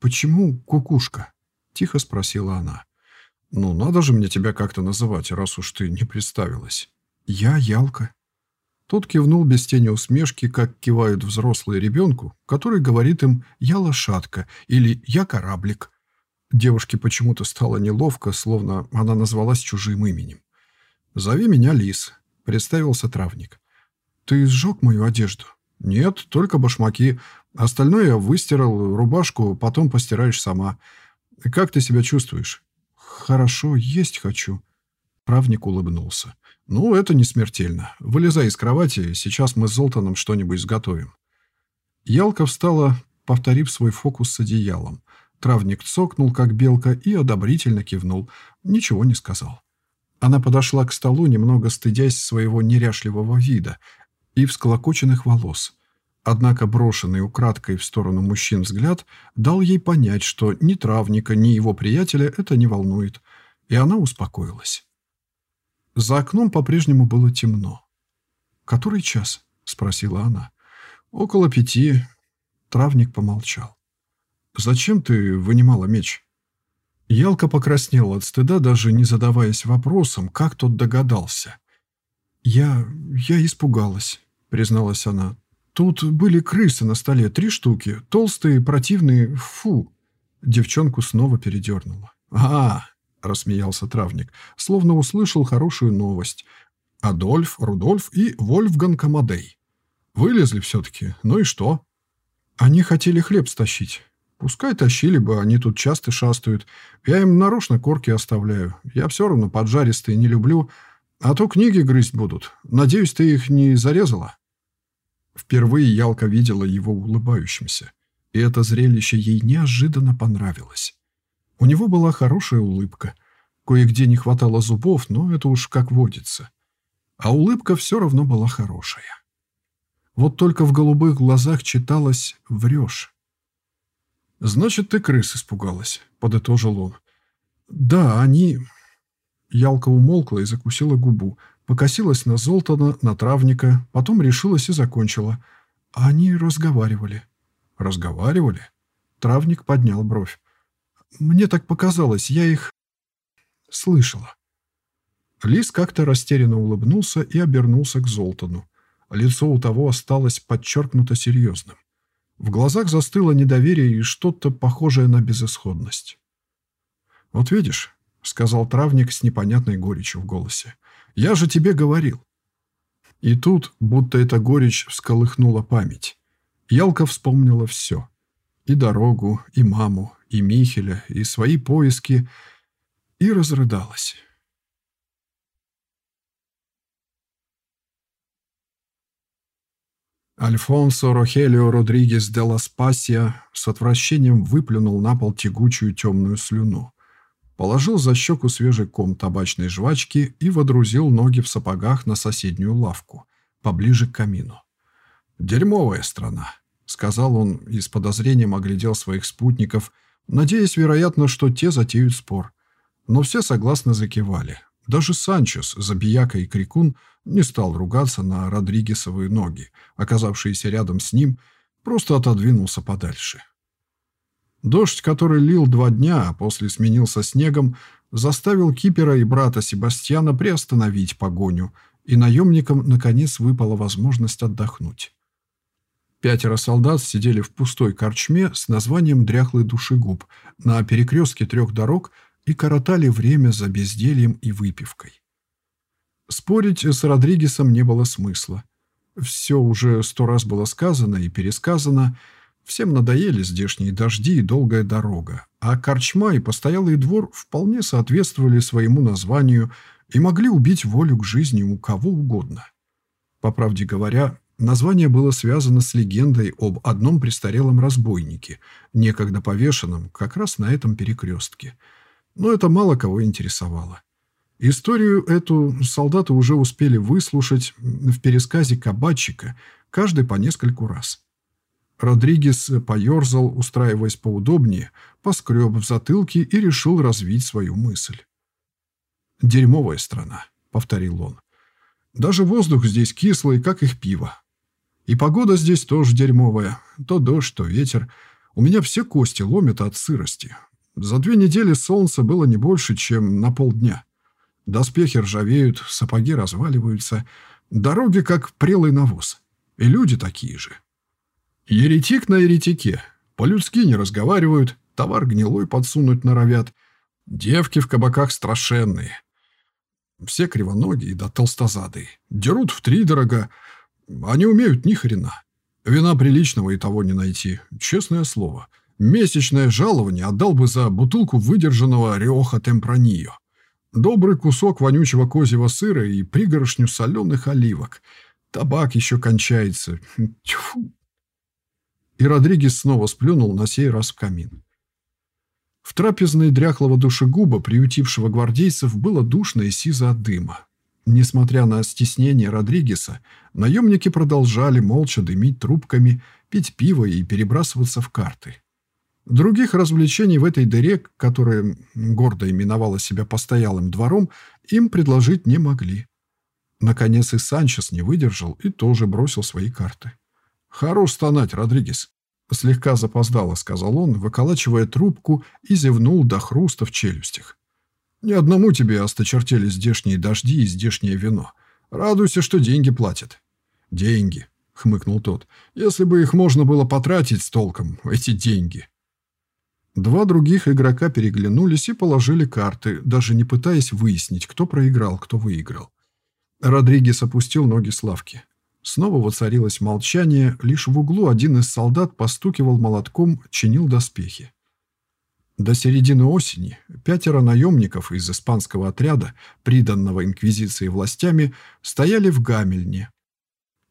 «Почему кукушка?» — тихо спросила она. «Ну, надо же мне тебя как-то называть, раз уж ты не представилась». «Я Ялка». Тот кивнул без тени усмешки, как кивают взрослые ребенку, который говорит им «я лошадка» или «я кораблик». Девушке почему-то стало неловко, словно она назвалась чужим именем. «Зови меня Лис», — представился травник. «Ты сжег мою одежду?» «Нет, только башмаки. Остальное я выстирал, рубашку потом постираешь сама. Как ты себя чувствуешь? Хорошо, есть хочу. Правник улыбнулся. Ну, это не смертельно. Вылезай из кровати, сейчас мы с Золтаном что-нибудь сготовим. Ялка встала, повторив свой фокус с одеялом. Травник цокнул, как белка, и одобрительно кивнул. Ничего не сказал. Она подошла к столу, немного стыдясь своего неряшливого вида и всколокоченных волос. Однако брошенный украдкой в сторону мужчин взгляд дал ей понять, что ни травника, ни его приятеля это не волнует, и она успокоилась. За окном по-прежнему было темно. «Который час?» — спросила она. «Около пяти». Травник помолчал. «Зачем ты вынимала меч?» Ялка покраснела от стыда, даже не задаваясь вопросом, как тот догадался. «Я... я испугалась», — призналась она. «Тут были крысы на столе, три штуки, толстые, противные, фу!» Девчонку снова передернула. «А, — рассмеялся травник, словно услышал хорошую новость. «Адольф, Рудольф и Вольфганг Амадей. Вылезли все-таки. Ну и что?» «Они хотели хлеб стащить. Пускай тащили бы, они тут часто шастают. Я им нарочно корки оставляю. Я все равно поджаристые не люблю. А то книги грызть будут. Надеюсь, ты их не зарезала?» Впервые Ялка видела его улыбающимся. И это зрелище ей неожиданно понравилось. У него была хорошая улыбка. Кое-где не хватало зубов, но это уж как водится. А улыбка все равно была хорошая. Вот только в голубых глазах читалось «врешь». «Значит, ты крыс испугалась», — подытожил он. «Да, они...» Ялка умолкла и закусила губу, покосилась на Золтана, на травника, потом решилась и закончила. Они разговаривали. «Разговаривали?» Травник поднял бровь. Мне так показалось, я их слышала. Лис как-то растерянно улыбнулся и обернулся к Золтану. Лицо у того осталось подчеркнуто серьезным. В глазах застыло недоверие и что-то похожее на безысходность. «Вот видишь», — сказал травник с непонятной горечью в голосе, — «я же тебе говорил». И тут, будто эта горечь всколыхнула память. Ялка вспомнила все. И дорогу, и маму, и Михеля, и свои поиски, и разрыдалась. Альфонсо Рохелио Родригес де ла Спасия с отвращением выплюнул на пол тягучую темную слюну. Положил за щеку свежий ком табачной жвачки и водрузил ноги в сапогах на соседнюю лавку, поближе к камину. «Дерьмовая страна», — сказал он и с подозрением оглядел своих спутников — надеясь, вероятно, что те затеют спор. Но все согласно закивали. Даже Санчес, Забияка и Крикун не стал ругаться на Родригесовые ноги, оказавшиеся рядом с ним, просто отодвинулся подальше. Дождь, который лил два дня, а после сменился снегом, заставил Кипера и брата Себастьяна приостановить погоню, и наемникам, наконец, выпала возможность отдохнуть. Пятеро солдат сидели в пустой корчме с названием «Дряхлый душегуб» на перекрестке трех дорог и коротали время за бездельем и выпивкой. Спорить с Родригесом не было смысла. Все уже сто раз было сказано и пересказано. Всем надоели здешние дожди и долгая дорога. А корчма и постоялый двор вполне соответствовали своему названию и могли убить волю к жизни у кого угодно. По правде говоря, Название было связано с легендой об одном престарелом разбойнике, некогда повешенном как раз на этом перекрестке. Но это мало кого интересовало. Историю эту солдаты уже успели выслушать в пересказе кабачика, каждый по нескольку раз. Родригес поерзал, устраиваясь поудобнее, поскреб в затылке и решил развить свою мысль. «Дерьмовая страна», — повторил он. «Даже воздух здесь кислый, как их пиво. И погода здесь тоже дерьмовая. То дождь, то ветер. У меня все кости ломят от сырости. За две недели солнца было не больше, чем на полдня. Доспехи ржавеют, сапоги разваливаются. Дороги как прелый навоз. И люди такие же. Еретик на еретике. По-людски не разговаривают, товар гнилой подсунуть норовят. Девки в кабаках страшенные. Все кривоногие да толстозадые. Дерут в три дорога, они умеют ни хрена. Вина приличного и того не найти. Честное слово. Месячное жалование отдал бы за бутылку выдержанного Риоха Темпранио. Добрый кусок вонючего козьего сыра и пригоршню соленых оливок. Табак еще кончается. Тьфу. И Родригес снова сплюнул, на сей раз в камин. В трапезной дряхлого душегуба, приютившего гвардейцев, было душно и сизо от дыма. Несмотря на стеснение Родригеса, наемники продолжали молча дымить трубками, пить пиво и перебрасываться в карты. Других развлечений в этой дыре, которая гордо именовала себя постоялым двором, им предложить не могли. Наконец и Санчес не выдержал и тоже бросил свои карты. «Хорош стонать, Родригес!» Слегка запоздало, сказал он, выколачивая трубку и зевнул до хруста в челюстях. Ни одному тебе осточертели здешние дожди и здешнее вино. Радуйся, что деньги платят. Деньги, хмыкнул тот. Если бы их можно было потратить с толком, эти деньги. Два других игрока переглянулись и положили карты, даже не пытаясь выяснить, кто проиграл, кто выиграл. Родригес опустил ноги с лавки. Снова воцарилось молчание, лишь в углу один из солдат постукивал молотком, чинил доспехи. До середины осени пятеро наемников из испанского отряда, приданного инквизиции властями, стояли в Гамельне.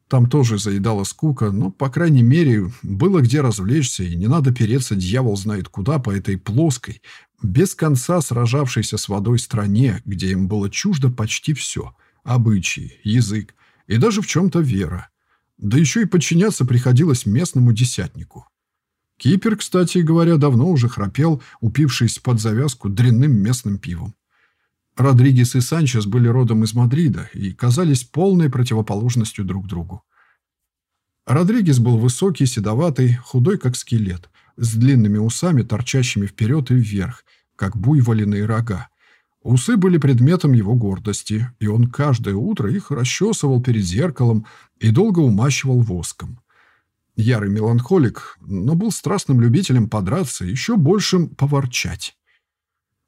Там тоже заедала скука, но, по крайней мере, было где развлечься, и не надо переться дьявол знает куда по этой плоской, без конца сражавшейся с водой стране, где им было чуждо почти все – обычаи, язык и даже в чем-то вера. Да еще и подчиняться приходилось местному десятнику. Кипер, кстати говоря, давно уже храпел, упившись под завязку дрянным местным пивом. Родригес и Санчес были родом из Мадрида и казались полной противоположностью друг другу. Родригес был высокий, седоватый, худой как скелет, с длинными усами, торчащими вперед и вверх, как буйволиные рога. Усы были предметом его гордости, и он каждое утро их расчесывал перед зеркалом и долго умащивал воском ярый меланхолик, но был страстным любителем подраться и еще большим поворчать.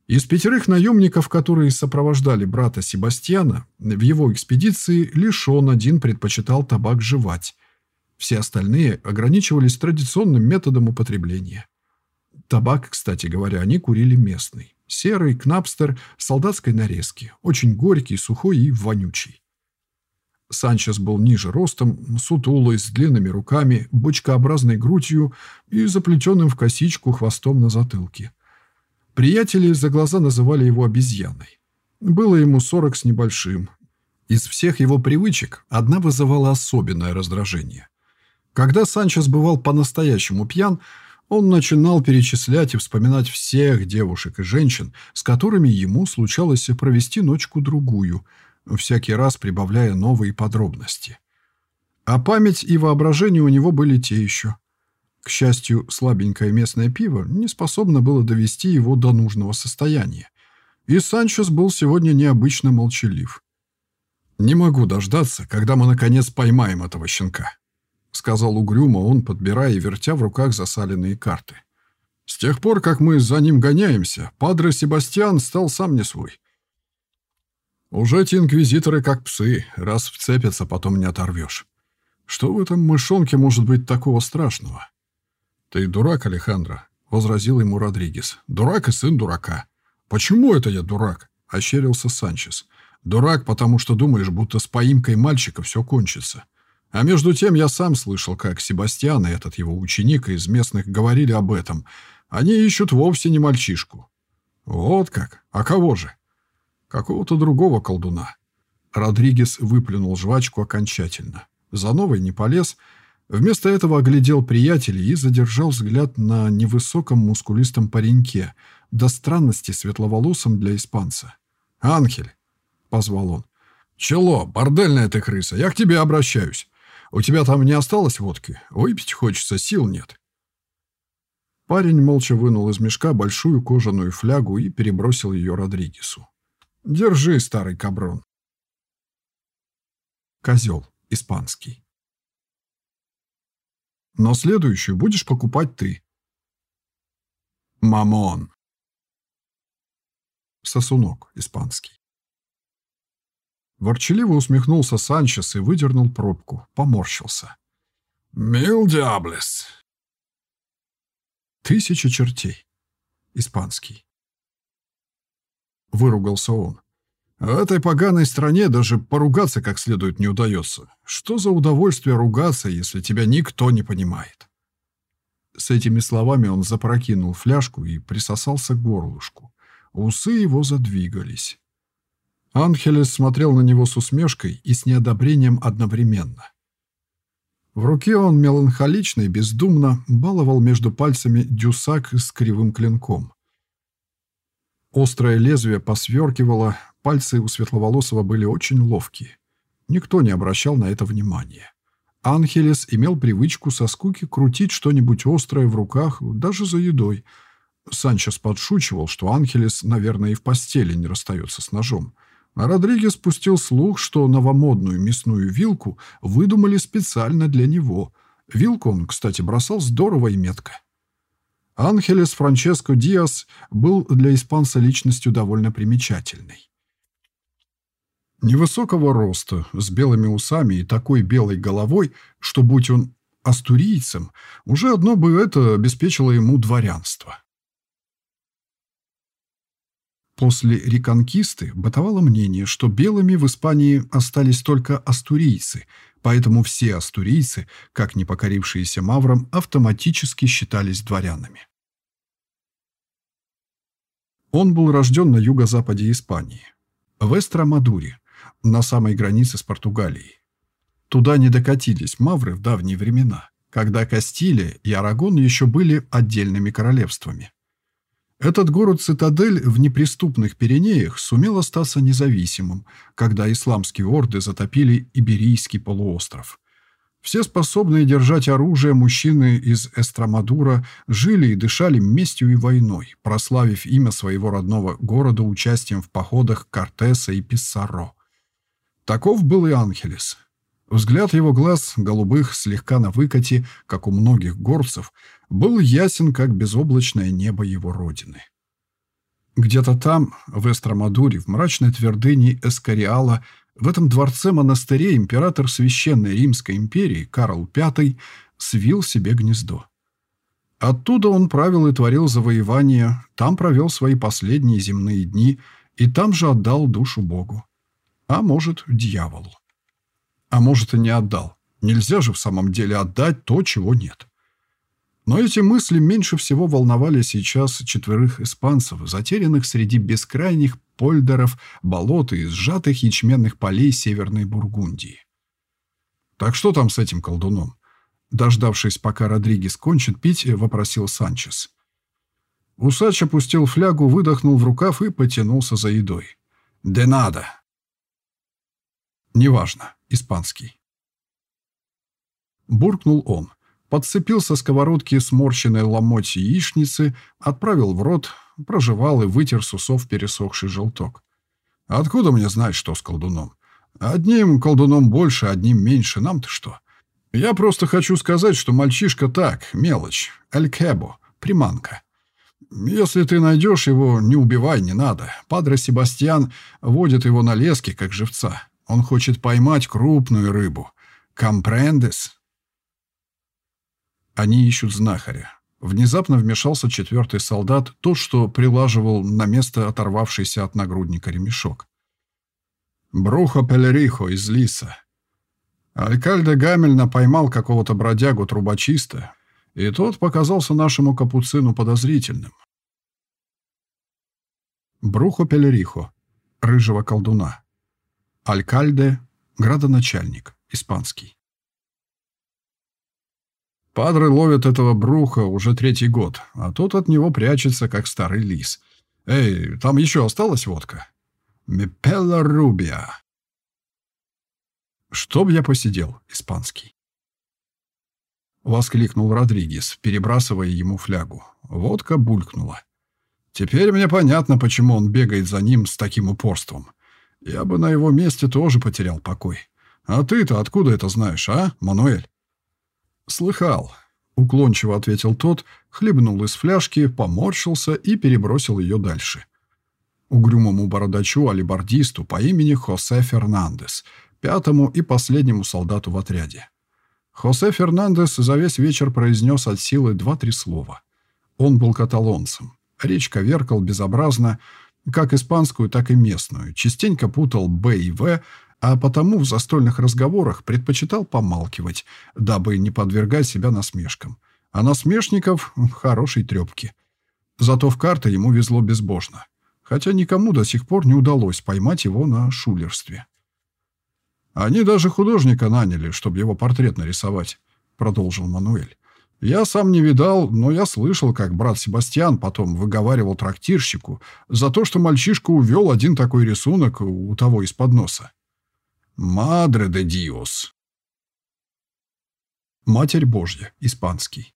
Из пятерых наемников, которые сопровождали брата Себастьяна, в его экспедиции лишь он один предпочитал табак жевать. Все остальные ограничивались традиционным методом употребления. Табак, кстати говоря, они курили местный. Серый, кнапстер, солдатской нарезки. Очень горький, сухой и вонючий. Санчес был ниже ростом, сутулый, с длинными руками, бочкообразной грудью и заплетенным в косичку хвостом на затылке. Приятели за глаза называли его обезьяной. Было ему сорок с небольшим. Из всех его привычек одна вызывала особенное раздражение. Когда Санчес бывал по-настоящему пьян, он начинал перечислять и вспоминать всех девушек и женщин, с которыми ему случалось провести ночку-другую – всякий раз прибавляя новые подробности. А память и воображение у него были те еще. К счастью, слабенькое местное пиво не способно было довести его до нужного состояния. И Санчес был сегодня необычно молчалив. «Не могу дождаться, когда мы, наконец, поймаем этого щенка», — сказал угрюмо он, подбирая и вертя в руках засаленные карты. «С тех пор, как мы за ним гоняемся, Падре Себастьян стал сам не свой. Уже эти инквизиторы как псы, раз вцепятся, потом не оторвешь. Что в этом мышонке может быть такого страшного? Ты дурак, Алехандро, — возразил ему Родригес. Дурак и сын дурака. Почему это я дурак? — ощерился Санчес. Дурак, потому что думаешь, будто с поимкой мальчика все кончится. А между тем я сам слышал, как Себастьян и этот его ученик из местных говорили об этом. Они ищут вовсе не мальчишку. Вот как? А кого же? Какого-то другого колдуна. Родригес выплюнул жвачку окончательно. За новой не полез. Вместо этого оглядел приятелей и задержал взгляд на невысоком мускулистом пареньке, до странности светловолосом для испанца. «Анхель!» — позвал он. «Чело, бордельная ты крыса, я к тебе обращаюсь. У тебя там не осталось водки? Выпить хочется, сил нет». Парень молча вынул из мешка большую кожаную флягу и перебросил ее Родригесу. Держи, старый каброн. Козел. Испанский. Но следующую будешь покупать ты. Мамон. Сосунок. Испанский. Ворчаливо усмехнулся Санчес и выдернул пробку. Поморщился. «Мил диаблес». «Тысяча чертей». Испанский. Выругался он. В этой поганой стране даже поругаться как следует не удается. Что за удовольствие ругаться, если тебя никто не понимает? С этими словами он запрокинул фляжку и присосался к горлышку. Усы его задвигались. Анхелес смотрел на него с усмешкой и с неодобрением одновременно. В руке он меланхолично и бездумно баловал между пальцами дюсак с кривым клинком. Острое лезвие посверкивало, пальцы у Светловолосого были очень ловкие. Никто не обращал на это внимания. Анхелес имел привычку со скуки крутить что-нибудь острое в руках, даже за едой. Санчес подшучивал, что Анхелес, наверное, и в постели не расстается с ножом. А Родригес спустил слух, что новомодную мясную вилку выдумали специально для него. Вилку он, кстати, бросал здорово и метко. Анхелес Франческо Диас был для испанца личностью довольно примечательной. Невысокого роста, с белыми усами и такой белой головой, что, будь он астурийцем, уже одно бы это обеспечило ему дворянство. После реконкисты бытовало мнение, что белыми в Испании остались только астурийцы, поэтому все астурийцы, как не покорившиеся маврам, автоматически считались дворянами. Он был рожден на юго-западе Испании, в Эстромадуре, на самой границе с Португалией. Туда не докатились мавры в давние времена, когда Кастилия и Арагон еще были отдельными королевствами. Этот город-цитадель в неприступных Пиренеях сумел остаться независимым, когда исламские орды затопили Иберийский полуостров. Все способные держать оружие мужчины из Эстромадура жили и дышали местью и войной, прославив имя своего родного города участием в походах Кортеса и Писсаро. Таков был и Анхелес. Взгляд его глаз, голубых, слегка на выкате, как у многих горцев, был ясен, как безоблачное небо его родины. Где-то там, в Эстромадуре, в мрачной твердыне Эскариала, в этом дворце-монастыре император Священной Римской империи Карл V свил себе гнездо. Оттуда он правил и творил завоевания, там провел свои последние земные дни и там же отдал душу Богу а может, дьяволу. А может, и не отдал. Нельзя же в самом деле отдать то, чего нет. Но эти мысли меньше всего волновали сейчас четверых испанцев, затерянных среди бескрайних польдеров, болот и сжатых ячменных полей Северной Бургундии. «Так что там с этим колдуном?» Дождавшись, пока Родригес кончит пить, вопросил Санчес. Усач опустил флягу, выдохнул в рукав и потянулся за едой. «De надо!» Неважно, испанский. Буркнул он, подцепил со сковородки сморщенной ломоть яичницы, отправил в рот, прожевал и вытер с усов пересохший желток. Откуда мне знать, что с колдуном? Одним колдуном больше, одним меньше, нам-то что? Я просто хочу сказать, что мальчишка так, мелочь, элькебо, приманка. Если ты найдешь его, не убивай, не надо. Падре Себастьян водит его на леске, как живца. Он хочет поймать крупную рыбу. Компрендес? Они ищут знахаря. Внезапно вмешался четвертый солдат, тот, что прилаживал на место оторвавшийся от нагрудника ремешок. Брухо Пелерихо из Лиса. Алькальде Гамельна поймал какого-то бродягу-трубочиста, и тот показался нашему капуцину подозрительным. Брухо Пелерихо, рыжего колдуна. Алькальде, градоначальник, испанский. Падры ловят этого бруха уже третий год, а тот от него прячется, как старый лис. Эй, там еще осталась водка? Мепелла рубия. Чтоб я посидел, испанский. Воскликнул Родригес, перебрасывая ему флягу. Водка булькнула. Теперь мне понятно, почему он бегает за ним с таким упорством. Я бы на его месте тоже потерял покой. А ты-то откуда это знаешь, а, Мануэль? Слыхал, уклончиво ответил тот, хлебнул из фляжки, поморщился и перебросил ее дальше. Угрюмому бородачу-алибардисту по имени Хосе Фернандес, пятому и последнему солдату в отряде. Хосе Фернандес за весь вечер произнес от силы два-три слова. Он был каталонцем. Речь коверкал безобразно, как испанскую, так и местную, частенько путал «Б» и «В», а потому в застольных разговорах предпочитал помалкивать, дабы не подвергать себя насмешкам. А насмешников — хорошей трепки. Зато в карты ему везло безбожно, хотя никому до сих пор не удалось поймать его на шулерстве. «Они даже художника наняли, чтобы его портрет нарисовать», — продолжил Мануэль. Я сам не видал, но я слышал, как брат Себастьян потом выговаривал трактирщику за то, что мальчишка увел один такой рисунок у того из-под носа. «Мадре де Диос». «Матерь Божья», испанский.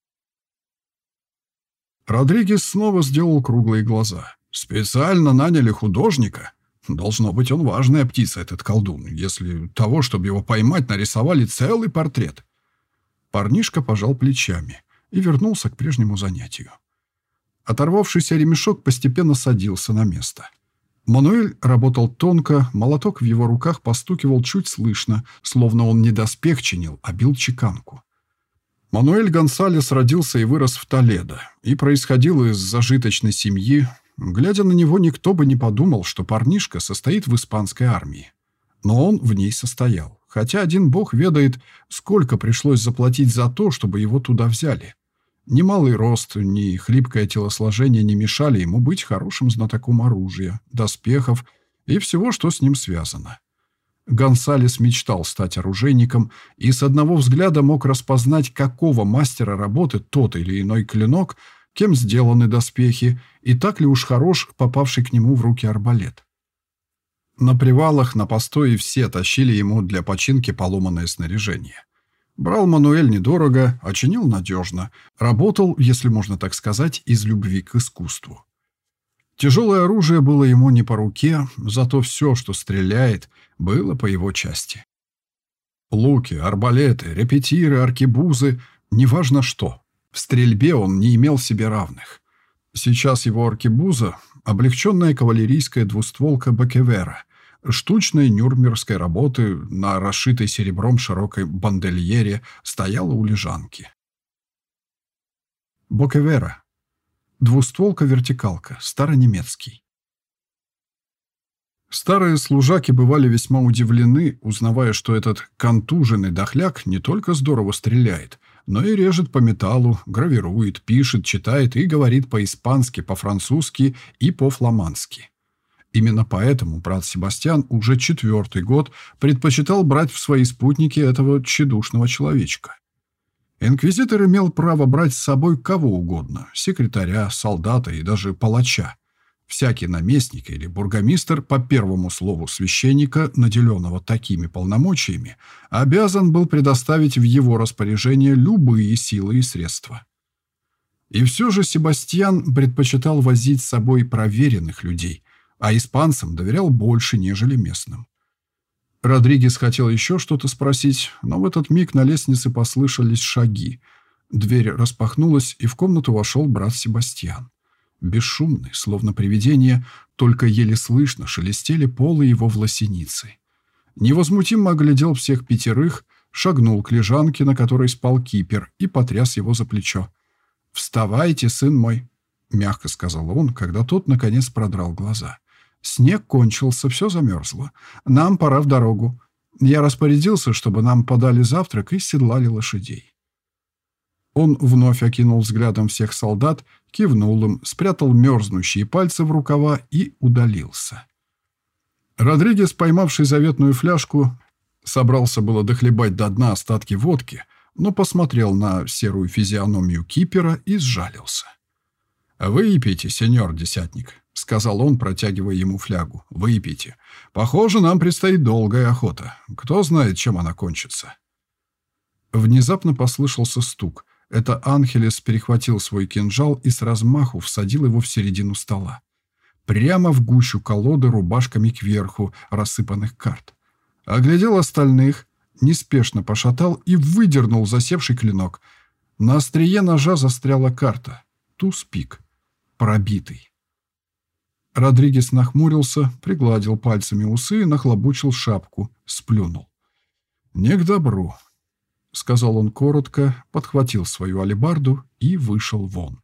Родригес снова сделал круглые глаза. «Специально наняли художника? Должно быть, он важная птица, этот колдун, если того, чтобы его поймать, нарисовали целый портрет». Парнишка пожал плечами и вернулся к прежнему занятию. Оторвавшийся ремешок постепенно садился на место. Мануэль работал тонко, молоток в его руках постукивал чуть слышно, словно он не доспех чинил, а бил чеканку. Мануэль Гонсалес родился и вырос в Толедо, и происходил из зажиточной семьи. Глядя на него, никто бы не подумал, что парнишка состоит в испанской армии. Но он в ней состоял хотя один бог ведает, сколько пришлось заплатить за то, чтобы его туда взяли. Ни малый рост, ни хлипкое телосложение не мешали ему быть хорошим знатоком оружия, доспехов и всего, что с ним связано. Гонсалес мечтал стать оружейником и с одного взгляда мог распознать, какого мастера работы тот или иной клинок, кем сделаны доспехи, и так ли уж хорош попавший к нему в руки арбалет. На привалах, на постое все тащили ему для починки поломанное снаряжение. Брал Мануэль недорого, очинил надежно. Работал, если можно так сказать, из любви к искусству. Тяжелое оружие было ему не по руке, зато все, что стреляет, было по его части. Луки, арбалеты, репетиры, аркебузы, неважно что. В стрельбе он не имел себе равных. Сейчас его аркебуза облегченная кавалерийская двустволка Бакевера, штучной нюрнбергской работы на расшитой серебром широкой бандельере стояла у лежанки. Бокевера. Двустволка-вертикалка, старонемецкий. Старые служаки бывали весьма удивлены, узнавая, что этот контуженный дохляк не только здорово стреляет, но и режет по металлу, гравирует, пишет, читает и говорит по-испански, по-французски и по-фламандски. Именно поэтому брат Себастьян уже четвертый год предпочитал брать в свои спутники этого тщедушного человечка. Инквизитор имел право брать с собой кого угодно – секретаря, солдата и даже палача. Всякий наместник или бургомистр по первому слову священника, наделенного такими полномочиями, обязан был предоставить в его распоряжение любые силы и средства. И все же Себастьян предпочитал возить с собой проверенных людей, а испанцам доверял больше, нежели местным. Родригес хотел еще что-то спросить, но в этот миг на лестнице послышались шаги. Дверь распахнулась, и в комнату вошел брат Себастьян. Бесшумный, словно привидение, только еле слышно шелестели полы его власеницы. Невозмутимо оглядел всех пятерых, шагнул к лежанке, на которой спал кипер, и потряс его за плечо. «Вставайте, сын мой!» — мягко сказал он, когда тот, наконец, продрал глаза. «Снег кончился, все замерзло. Нам пора в дорогу. Я распорядился, чтобы нам подали завтрак и седлали лошадей». Он вновь окинул взглядом всех солдат, кивнул им, спрятал мерзнущие пальцы в рукава и удалился. Родригес, поймавший заветную фляжку, собрался было дохлебать до дна остатки водки, но посмотрел на серую физиономию кипера и сжалился. «Выпейте, сеньор-десятник», — сказал он, протягивая ему флягу. «Выпейте. Похоже, нам предстоит долгая охота. Кто знает, чем она кончится». Внезапно послышался стук — это Анхелес перехватил свой кинжал и с размаху всадил его в середину стола. Прямо в гущу колоды рубашками кверху рассыпанных карт. Оглядел остальных, неспешно пошатал и выдернул засевший клинок. На острие ножа застряла карта. Туз-пик. Пробитый. Родригес нахмурился, пригладил пальцами усы и нахлобучил шапку, сплюнул. «Не к добру. сказал он коротко, подхватил свою алебарду и вышел вон.